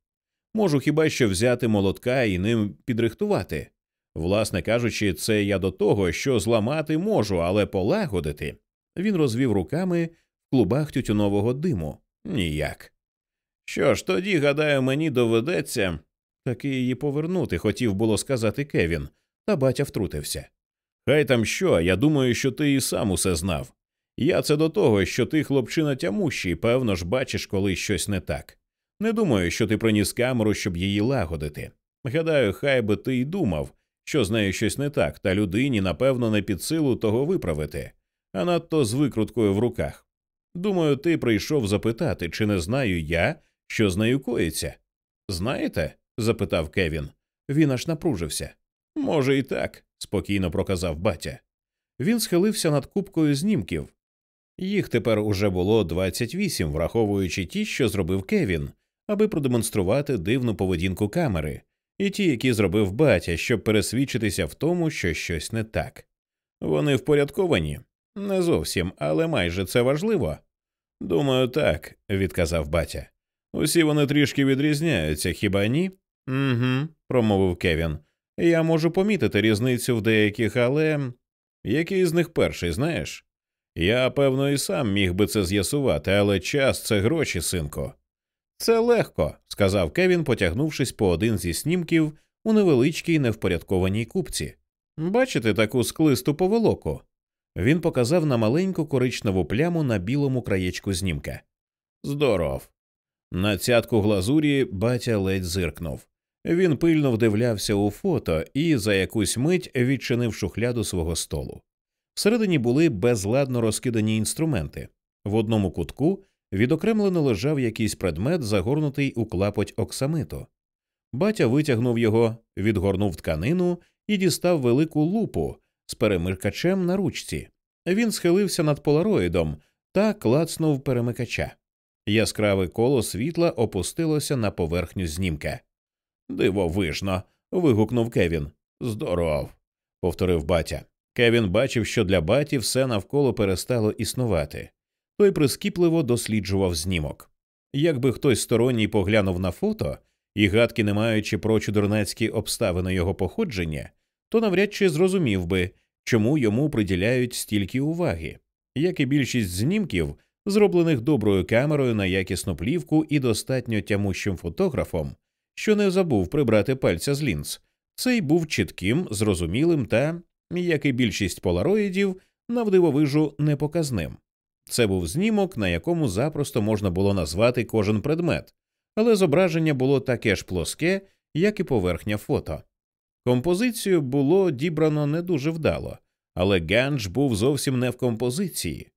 Можу хіба що взяти молотка і ним підрихтувати. Власне кажучи, це я до того, що зламати можу, але полагодити. Він розвів руками клубах тютюнового диму. Ніяк. Що ж, тоді, гадаю, мені доведеться таки її повернути, хотів було сказати Кевін, та батя втрутився. Хай там що, я думаю, що ти і сам усе знав. Я це до того, що ти хлопчина тямущий, певно ж, бачиш, коли щось не так. Не думаю, що ти приніс камеру, щоб її лагодити. Гадаю, хай би ти й думав, що з нею щось не так, та людині, напевно, не під силу того виправити, а надто з викруткою в руках. Думаю, ти прийшов запитати, чи не знаю я, що з нею коїться. Знаєте? запитав Кевін. Він аж напружився. Може, і так, спокійно проказав батя. Він схилився над кубкою знімків. Їх тепер уже було 28, враховуючи ті, що зробив Кевін, аби продемонструвати дивну поведінку камери, і ті, які зробив батя, щоб пересвідчитися в тому, що щось не так. Вони впорядковані? Не зовсім, але майже це важливо. Думаю, так, відказав батя. Усі вони трішки відрізняються, хіба ні? Угу, промовив Кевін. Я можу помітити різницю в деяких, але який з них перший, знаєш? Я, певно, і сам міг би це з'ясувати, але час це гроші, синко. Це легко, сказав Кевін, потягнувшись по один зі снімків у невеличкій невпорядкованій купці. Бачите таку склисту поволоку? Він показав на маленьку коричневу пляму на білому краєчку знімка. Здоров. На цятку глазурі батя ледь зиркнув. Він пильно вдивлявся у фото і за якусь мить відчинив шухляду свого столу. Всередині були безладно розкидані інструменти. В одному кутку відокремлено лежав якийсь предмет, загорнутий у клапоть оксамиту. Батя витягнув його, відгорнув тканину і дістав велику лупу з перемикачем на ручці. Він схилився над полароїдом та клацнув перемикача. Яскраве коло світла опустилося на поверхню знімка. Дивовижно. вигукнув Кевін. Здоров, повторив батя. Кевін бачив, що для баті все навколо перестало існувати. Той прискіпливо досліджував знімок. Якби хтось сторонній поглянув на фото і гадки не маючи про чудернацькі обставини його походження, то навряд чи зрозумів би, чому йому приділяють стільки уваги, як і більшість знімків, зроблених доброю камерою на якісну плівку і достатньо тямущим фотографом, що не забув прибрати пальця з лінз, цей був чітким, зрозумілим та, як і більшість полароїдів, навдивовижу непоказним. Це був знімок, на якому запросто можна було назвати кожен предмет, але зображення було таке ж плоске, як і поверхня фото. Композицію було дібрано не дуже вдало, але Ганж був зовсім не в композиції.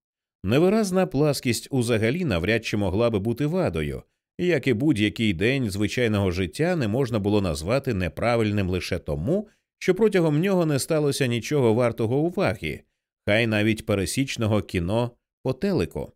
Невиразна пласкість узагалі навряд чи могла би бути вадою, як і будь-який день звичайного життя не можна було назвати неправильним лише тому, що протягом нього не сталося нічого вартого уваги, хай навіть пересічного кіно по телеку.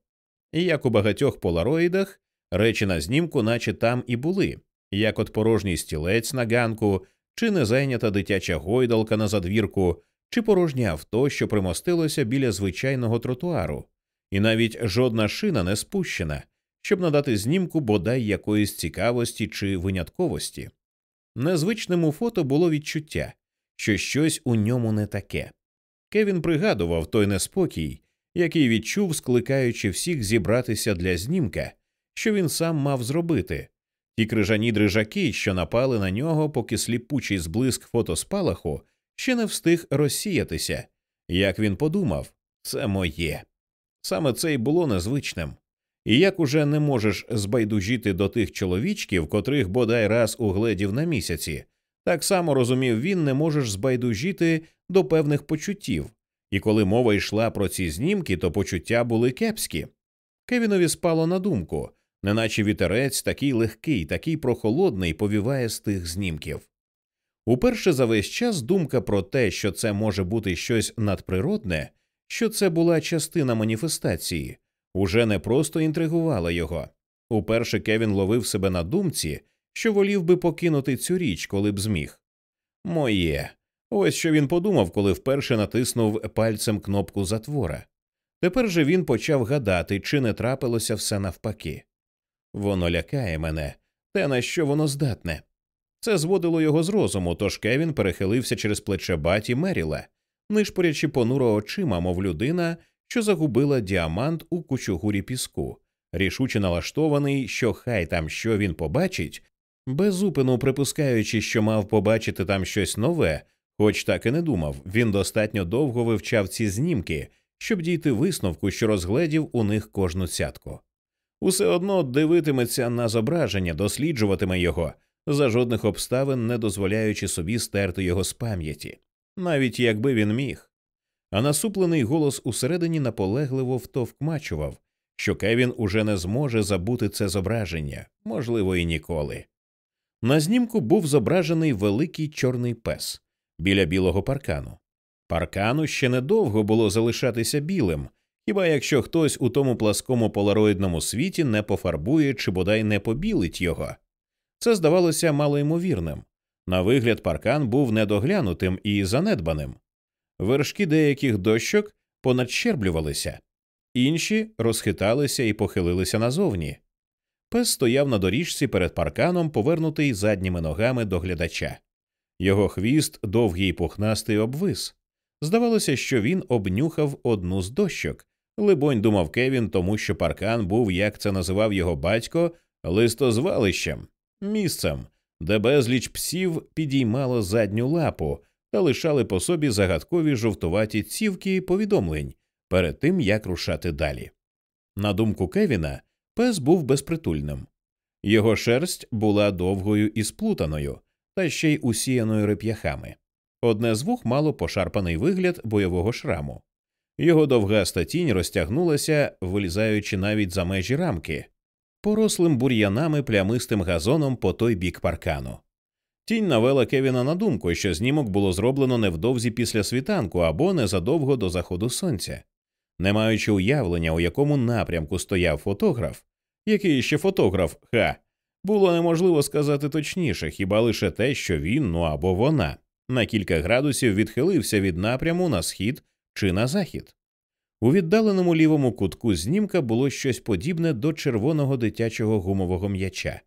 І як у багатьох полароїдах, речі на знімку, наче там і були, як от порожній стілець на ганку, чи незайнята дитяча гойдалка на задвірку, чи порожнє авто, що примостилося біля звичайного тротуару, і навіть жодна шина не спущена, щоб надати знімку бодай якоїсь цікавості чи винятковості. Незвичним у фото було відчуття, що щось у ньому не таке. Кевін пригадував той неспокій, який відчув, скликаючи всіх зібратися для знімка, що він сам мав зробити, ті крижані дрижаки, що напали на нього, поки сліпучий зблиск фотоспалаху ще не встиг розсіятися. Як він подумав, це моє. Саме це й було незвичним. І як уже не можеш збайдужити до тих чоловічків, котрих бодай раз угледів на місяці, так само розумів він, не можеш збайдужити до певних почуттів, і коли мова йшла про ці знімки, то почуття були кепські. Кевінові спало на думку, неначе вітерець такий легкий, такий прохолодний повіває з тих знімків. Уперше за весь час думка про те, що це може бути щось надприродне, що це була частина маніфестації, уже не просто інтригувала його. Уперше Кевін ловив себе на думці, що волів би покинути цю річ, коли б зміг. Моє. Ось що він подумав, коли вперше натиснув пальцем кнопку затвора. Тепер же він почав гадати, чи не трапилося все навпаки. Воно лякає мене, те, на що воно здатне. Це зводило його з розуму, тож Кевін перехилився через плече баті Меріла, нишпорячи понуро очима, мов людина, що загубила діамант у кучугурі піску, рішуче налаштований, що хай там що він побачить, безупину припускаючи, що мав побачити там щось нове, хоч так і не думав, він достатньо довго вивчав ці знімки, щоб дійти висновку, що розгледів у них кожну цятку. Усе одно дивитиметься на зображення, досліджуватиме його, за жодних обставин не дозволяючи собі стерти його з пам'яті, навіть якби він міг. А насуплений голос усередині наполегливо втовкмачував, що Кевін уже не зможе забути це зображення, можливо, і ніколи. На знімку був зображений великий чорний пес біля білого паркану. Паркану ще недовго було залишатися білим, хіба якщо хтось у тому пласкому полароїдному світі не пофарбує чи бодай не побілить його. Це здавалося малоймовірним. На вигляд, паркан був недоглянутим і занедбаним. Вершки деяких дощок понадщерблювалися, інші розхиталися і похилилися назовні. Пес стояв на доріжці перед парканом, повернутий задніми ногами до глядача. Його хвіст довгий пухнастий обвис. Здавалося, що він обнюхав одну з дощок. Либонь, думав Кевін, тому що паркан був, як це називав його батько, листозвалищем, місцем, де безліч псів підіймало задню лапу та лишали по собі загадкові жовтуваті цівки повідомлень перед тим як рушати далі. На думку Кевіна, пес був безпритульним. Його шерсть була довгою і сплутаною, та ще й усіяною реп'яхами. Одне з вух мало пошарпаний вигляд бойового шраму. Його довгаста тінь розтягнулася, вилізаючи навіть за межі рамки, порослим бур'янами плямистим газоном по той бік паркану. Тінь навела Кевіна на думку, що знімок було зроблено невдовзі після світанку або незадовго до заходу сонця. Не маючи уявлення, у якому напрямку стояв фотограф, який ще фотограф, ха, було неможливо сказати точніше, хіба лише те, що він, ну або вона, на кілька градусів відхилився від напряму на схід чи на захід. У віддаленому лівому кутку знімка було щось подібне до червоного дитячого гумового м'яча.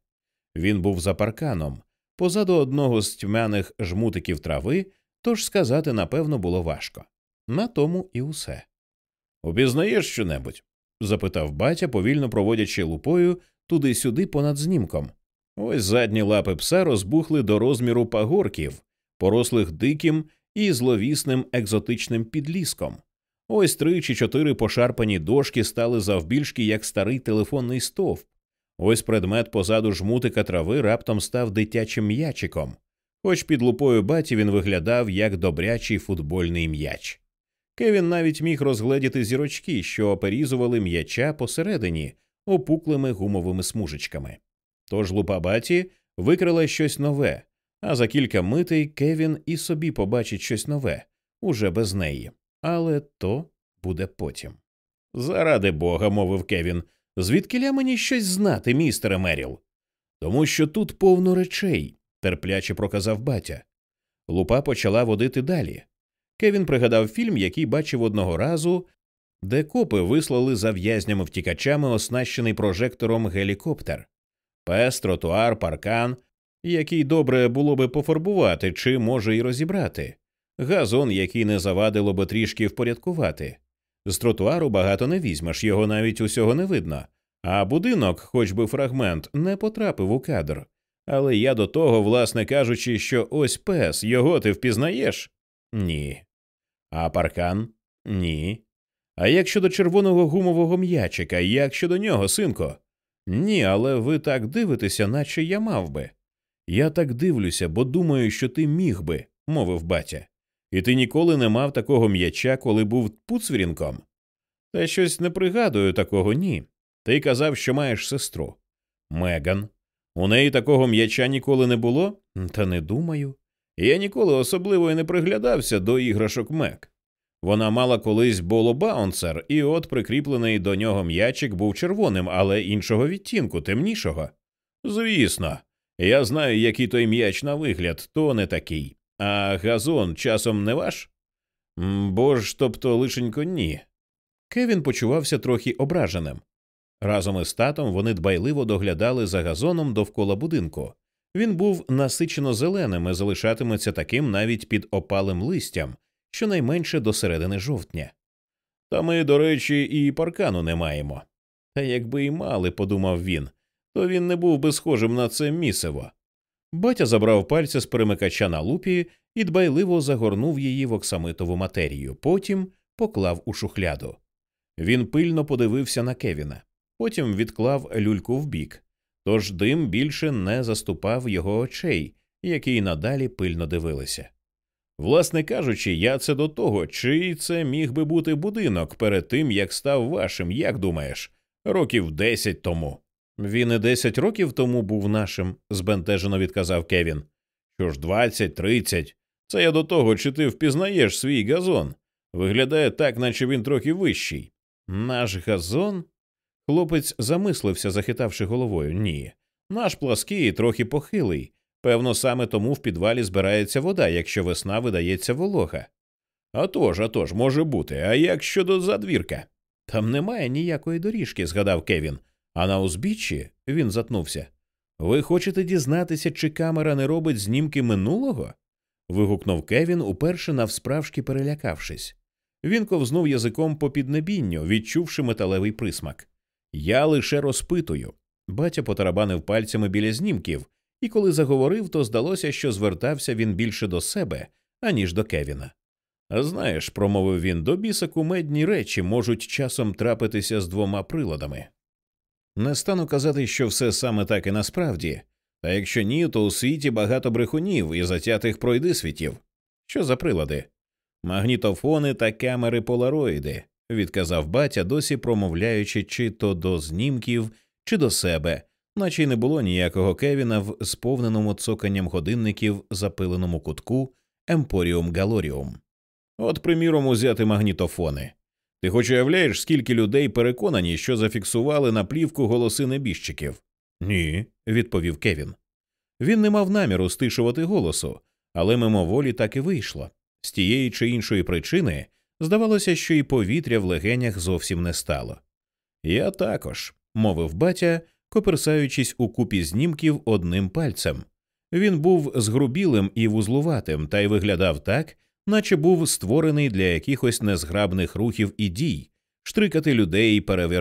Він був за парканом, позаду одного з тьмяних жмутиків трави, тож сказати, напевно, було важко. На тому і усе. Упізнаєш щонебудь? запитав батя, повільно проводячи лупою туди-сюди понад знімком. Ось задні лапи пса розбухли до розміру пагорків, порослих диким і зловісним екзотичним підліском. Ось три чи чотири пошарпані дошки стали завбільшки, як старий телефонний стовп. Ось предмет позаду жмутика трави раптом став дитячим м'ячиком, хоч під лупою баті він виглядав як добрячий футбольний м'яч. Кевін навіть міг розгледіти зірочки, що оперізували м'яча посередині опуклими гумовими смужечками. Тож лупа баті викрила щось нове, а за кілька митей Кевін і собі побачить щось нове уже без неї. Але то буде потім. Заради бога, мовив Кевін, звідкиля мені щось знати, містере Меріл? Тому що тут повно речей, терпляче проказав батя. Лупа почала водити далі. Кевін пригадав фільм, який бачив одного разу, де копи вислали за в'язнями втікачами оснащений прожектором гелікоптер, пес, тротуар, паркан, який добре було би пофарбувати чи, може, й розібрати, газон, який не завадило би трішки впорядкувати. З тротуару багато не візьмеш, його навіть усього не видно, а будинок, хоч би фрагмент, не потрапив у кадр. Але я до того, власне кажучи, що ось пес, його ти впізнаєш? Ні. А паркан? Ні. А як щодо червоного гумового м'ячика, як щодо нього, синко? Ні, але ви так дивитеся, наче я мав би. Я так дивлюся, бо думаю, що ти міг би, мовив батя. І ти ніколи не мав такого м'яча, коли був пуцвірінком? Та щось не пригадую такого ні. Ти казав, що маєш сестру. Меган. У неї такого м'яча ніколи не було? Та не думаю. Я ніколи особливо і не приглядався до іграшок Мек. Вона мала колись боло-баунсер, і от прикріплений до нього м'ячик був червоним, але іншого відтінку, темнішого. Звісно, я знаю, який той м'яч на вигляд, то не такий. А газон часом не ваш? Бо ж, тобто, лишенько ні. Кевін почувався трохи ображеним. Разом із татом вони дбайливо доглядали за газоном довкола будинку. Він був насичено зеленим і залишатиметься таким навіть під опалим листям, щонайменше до середини жовтня. Та ми, до речі, і паркану не маємо. Та якби і мали, подумав він, то він не був би схожим на це місиво. Батя забрав пальця з перемикача на лупі і дбайливо загорнув її в оксамитову матерію, потім поклав у шухляду. Він пильно подивився на Кевіна, потім відклав люльку вбік, тож дим більше не заступав його очей, які й надалі пильно дивилися. Власне кажучи, я це до того, чий це міг би бути будинок перед тим, як став вашим, як думаєш, років десять тому. Він і десять років тому був нашим, збентежено відказав Кевін. Що ж, двадцять, тридцять. Це я до того, чи ти впізнаєш свій газон. Виглядає так, наче він трохи вищий. Наш газон? Хлопець замислився, захитавши головою. Ні. Наш плаский трохи похилий. Певно, саме тому в підвалі збирається вода, якщо весна видається волога. «А тож, а тож, може бути. А як щодо задвірка? Там немає ніякої доріжки, згадав Кевін. А на узбіччі він затнувся. Ви хочете дізнатися, чи камера не робить знімки минулого? вигукнув Кевін, уперше навсправжки перелякавшись. Він ковзнув язиком по піднебінню, відчувши металевий присмак. Я лише розпитую. Батя потарабанив пальцями біля знімків, і коли заговорив, то здалося, що звертався він більше до себе, аніж до Кевіна. Знаєш, промовив він, до біса кумедні речі можуть часом трапитися з двома приладами. Не стану казати, що все саме так і насправді, та якщо ні, то у світі багато брехунів і затятих пройдисвітів. Що за прилади? Магнітофони та камери полароїди, відказав батя, досі промовляючи чи то до знімків, чи до себе, наче й не було ніякого Кевіна в сповненому цоканням годинників запиленому кутку Емпоріум Галоріум. От, приміром, узяти магнітофони. Ти хоч уявляєш, скільки людей переконані, що зафіксували на плівку голоси небіжчиків? Ні, відповів Кевін. Він не мав наміру стишувати голосу, але мимоволі так і вийшло. З тієї чи іншої причини здавалося, що і повітря в легенях зовсім не стало. Я також, мовив батя, коперсаючись у купі знімків одним пальцем. Він був згрубілим і вузлуватим, та й виглядав так, наче був створений для якихось незграбних рухів і дій, штрикати людей, перевіряти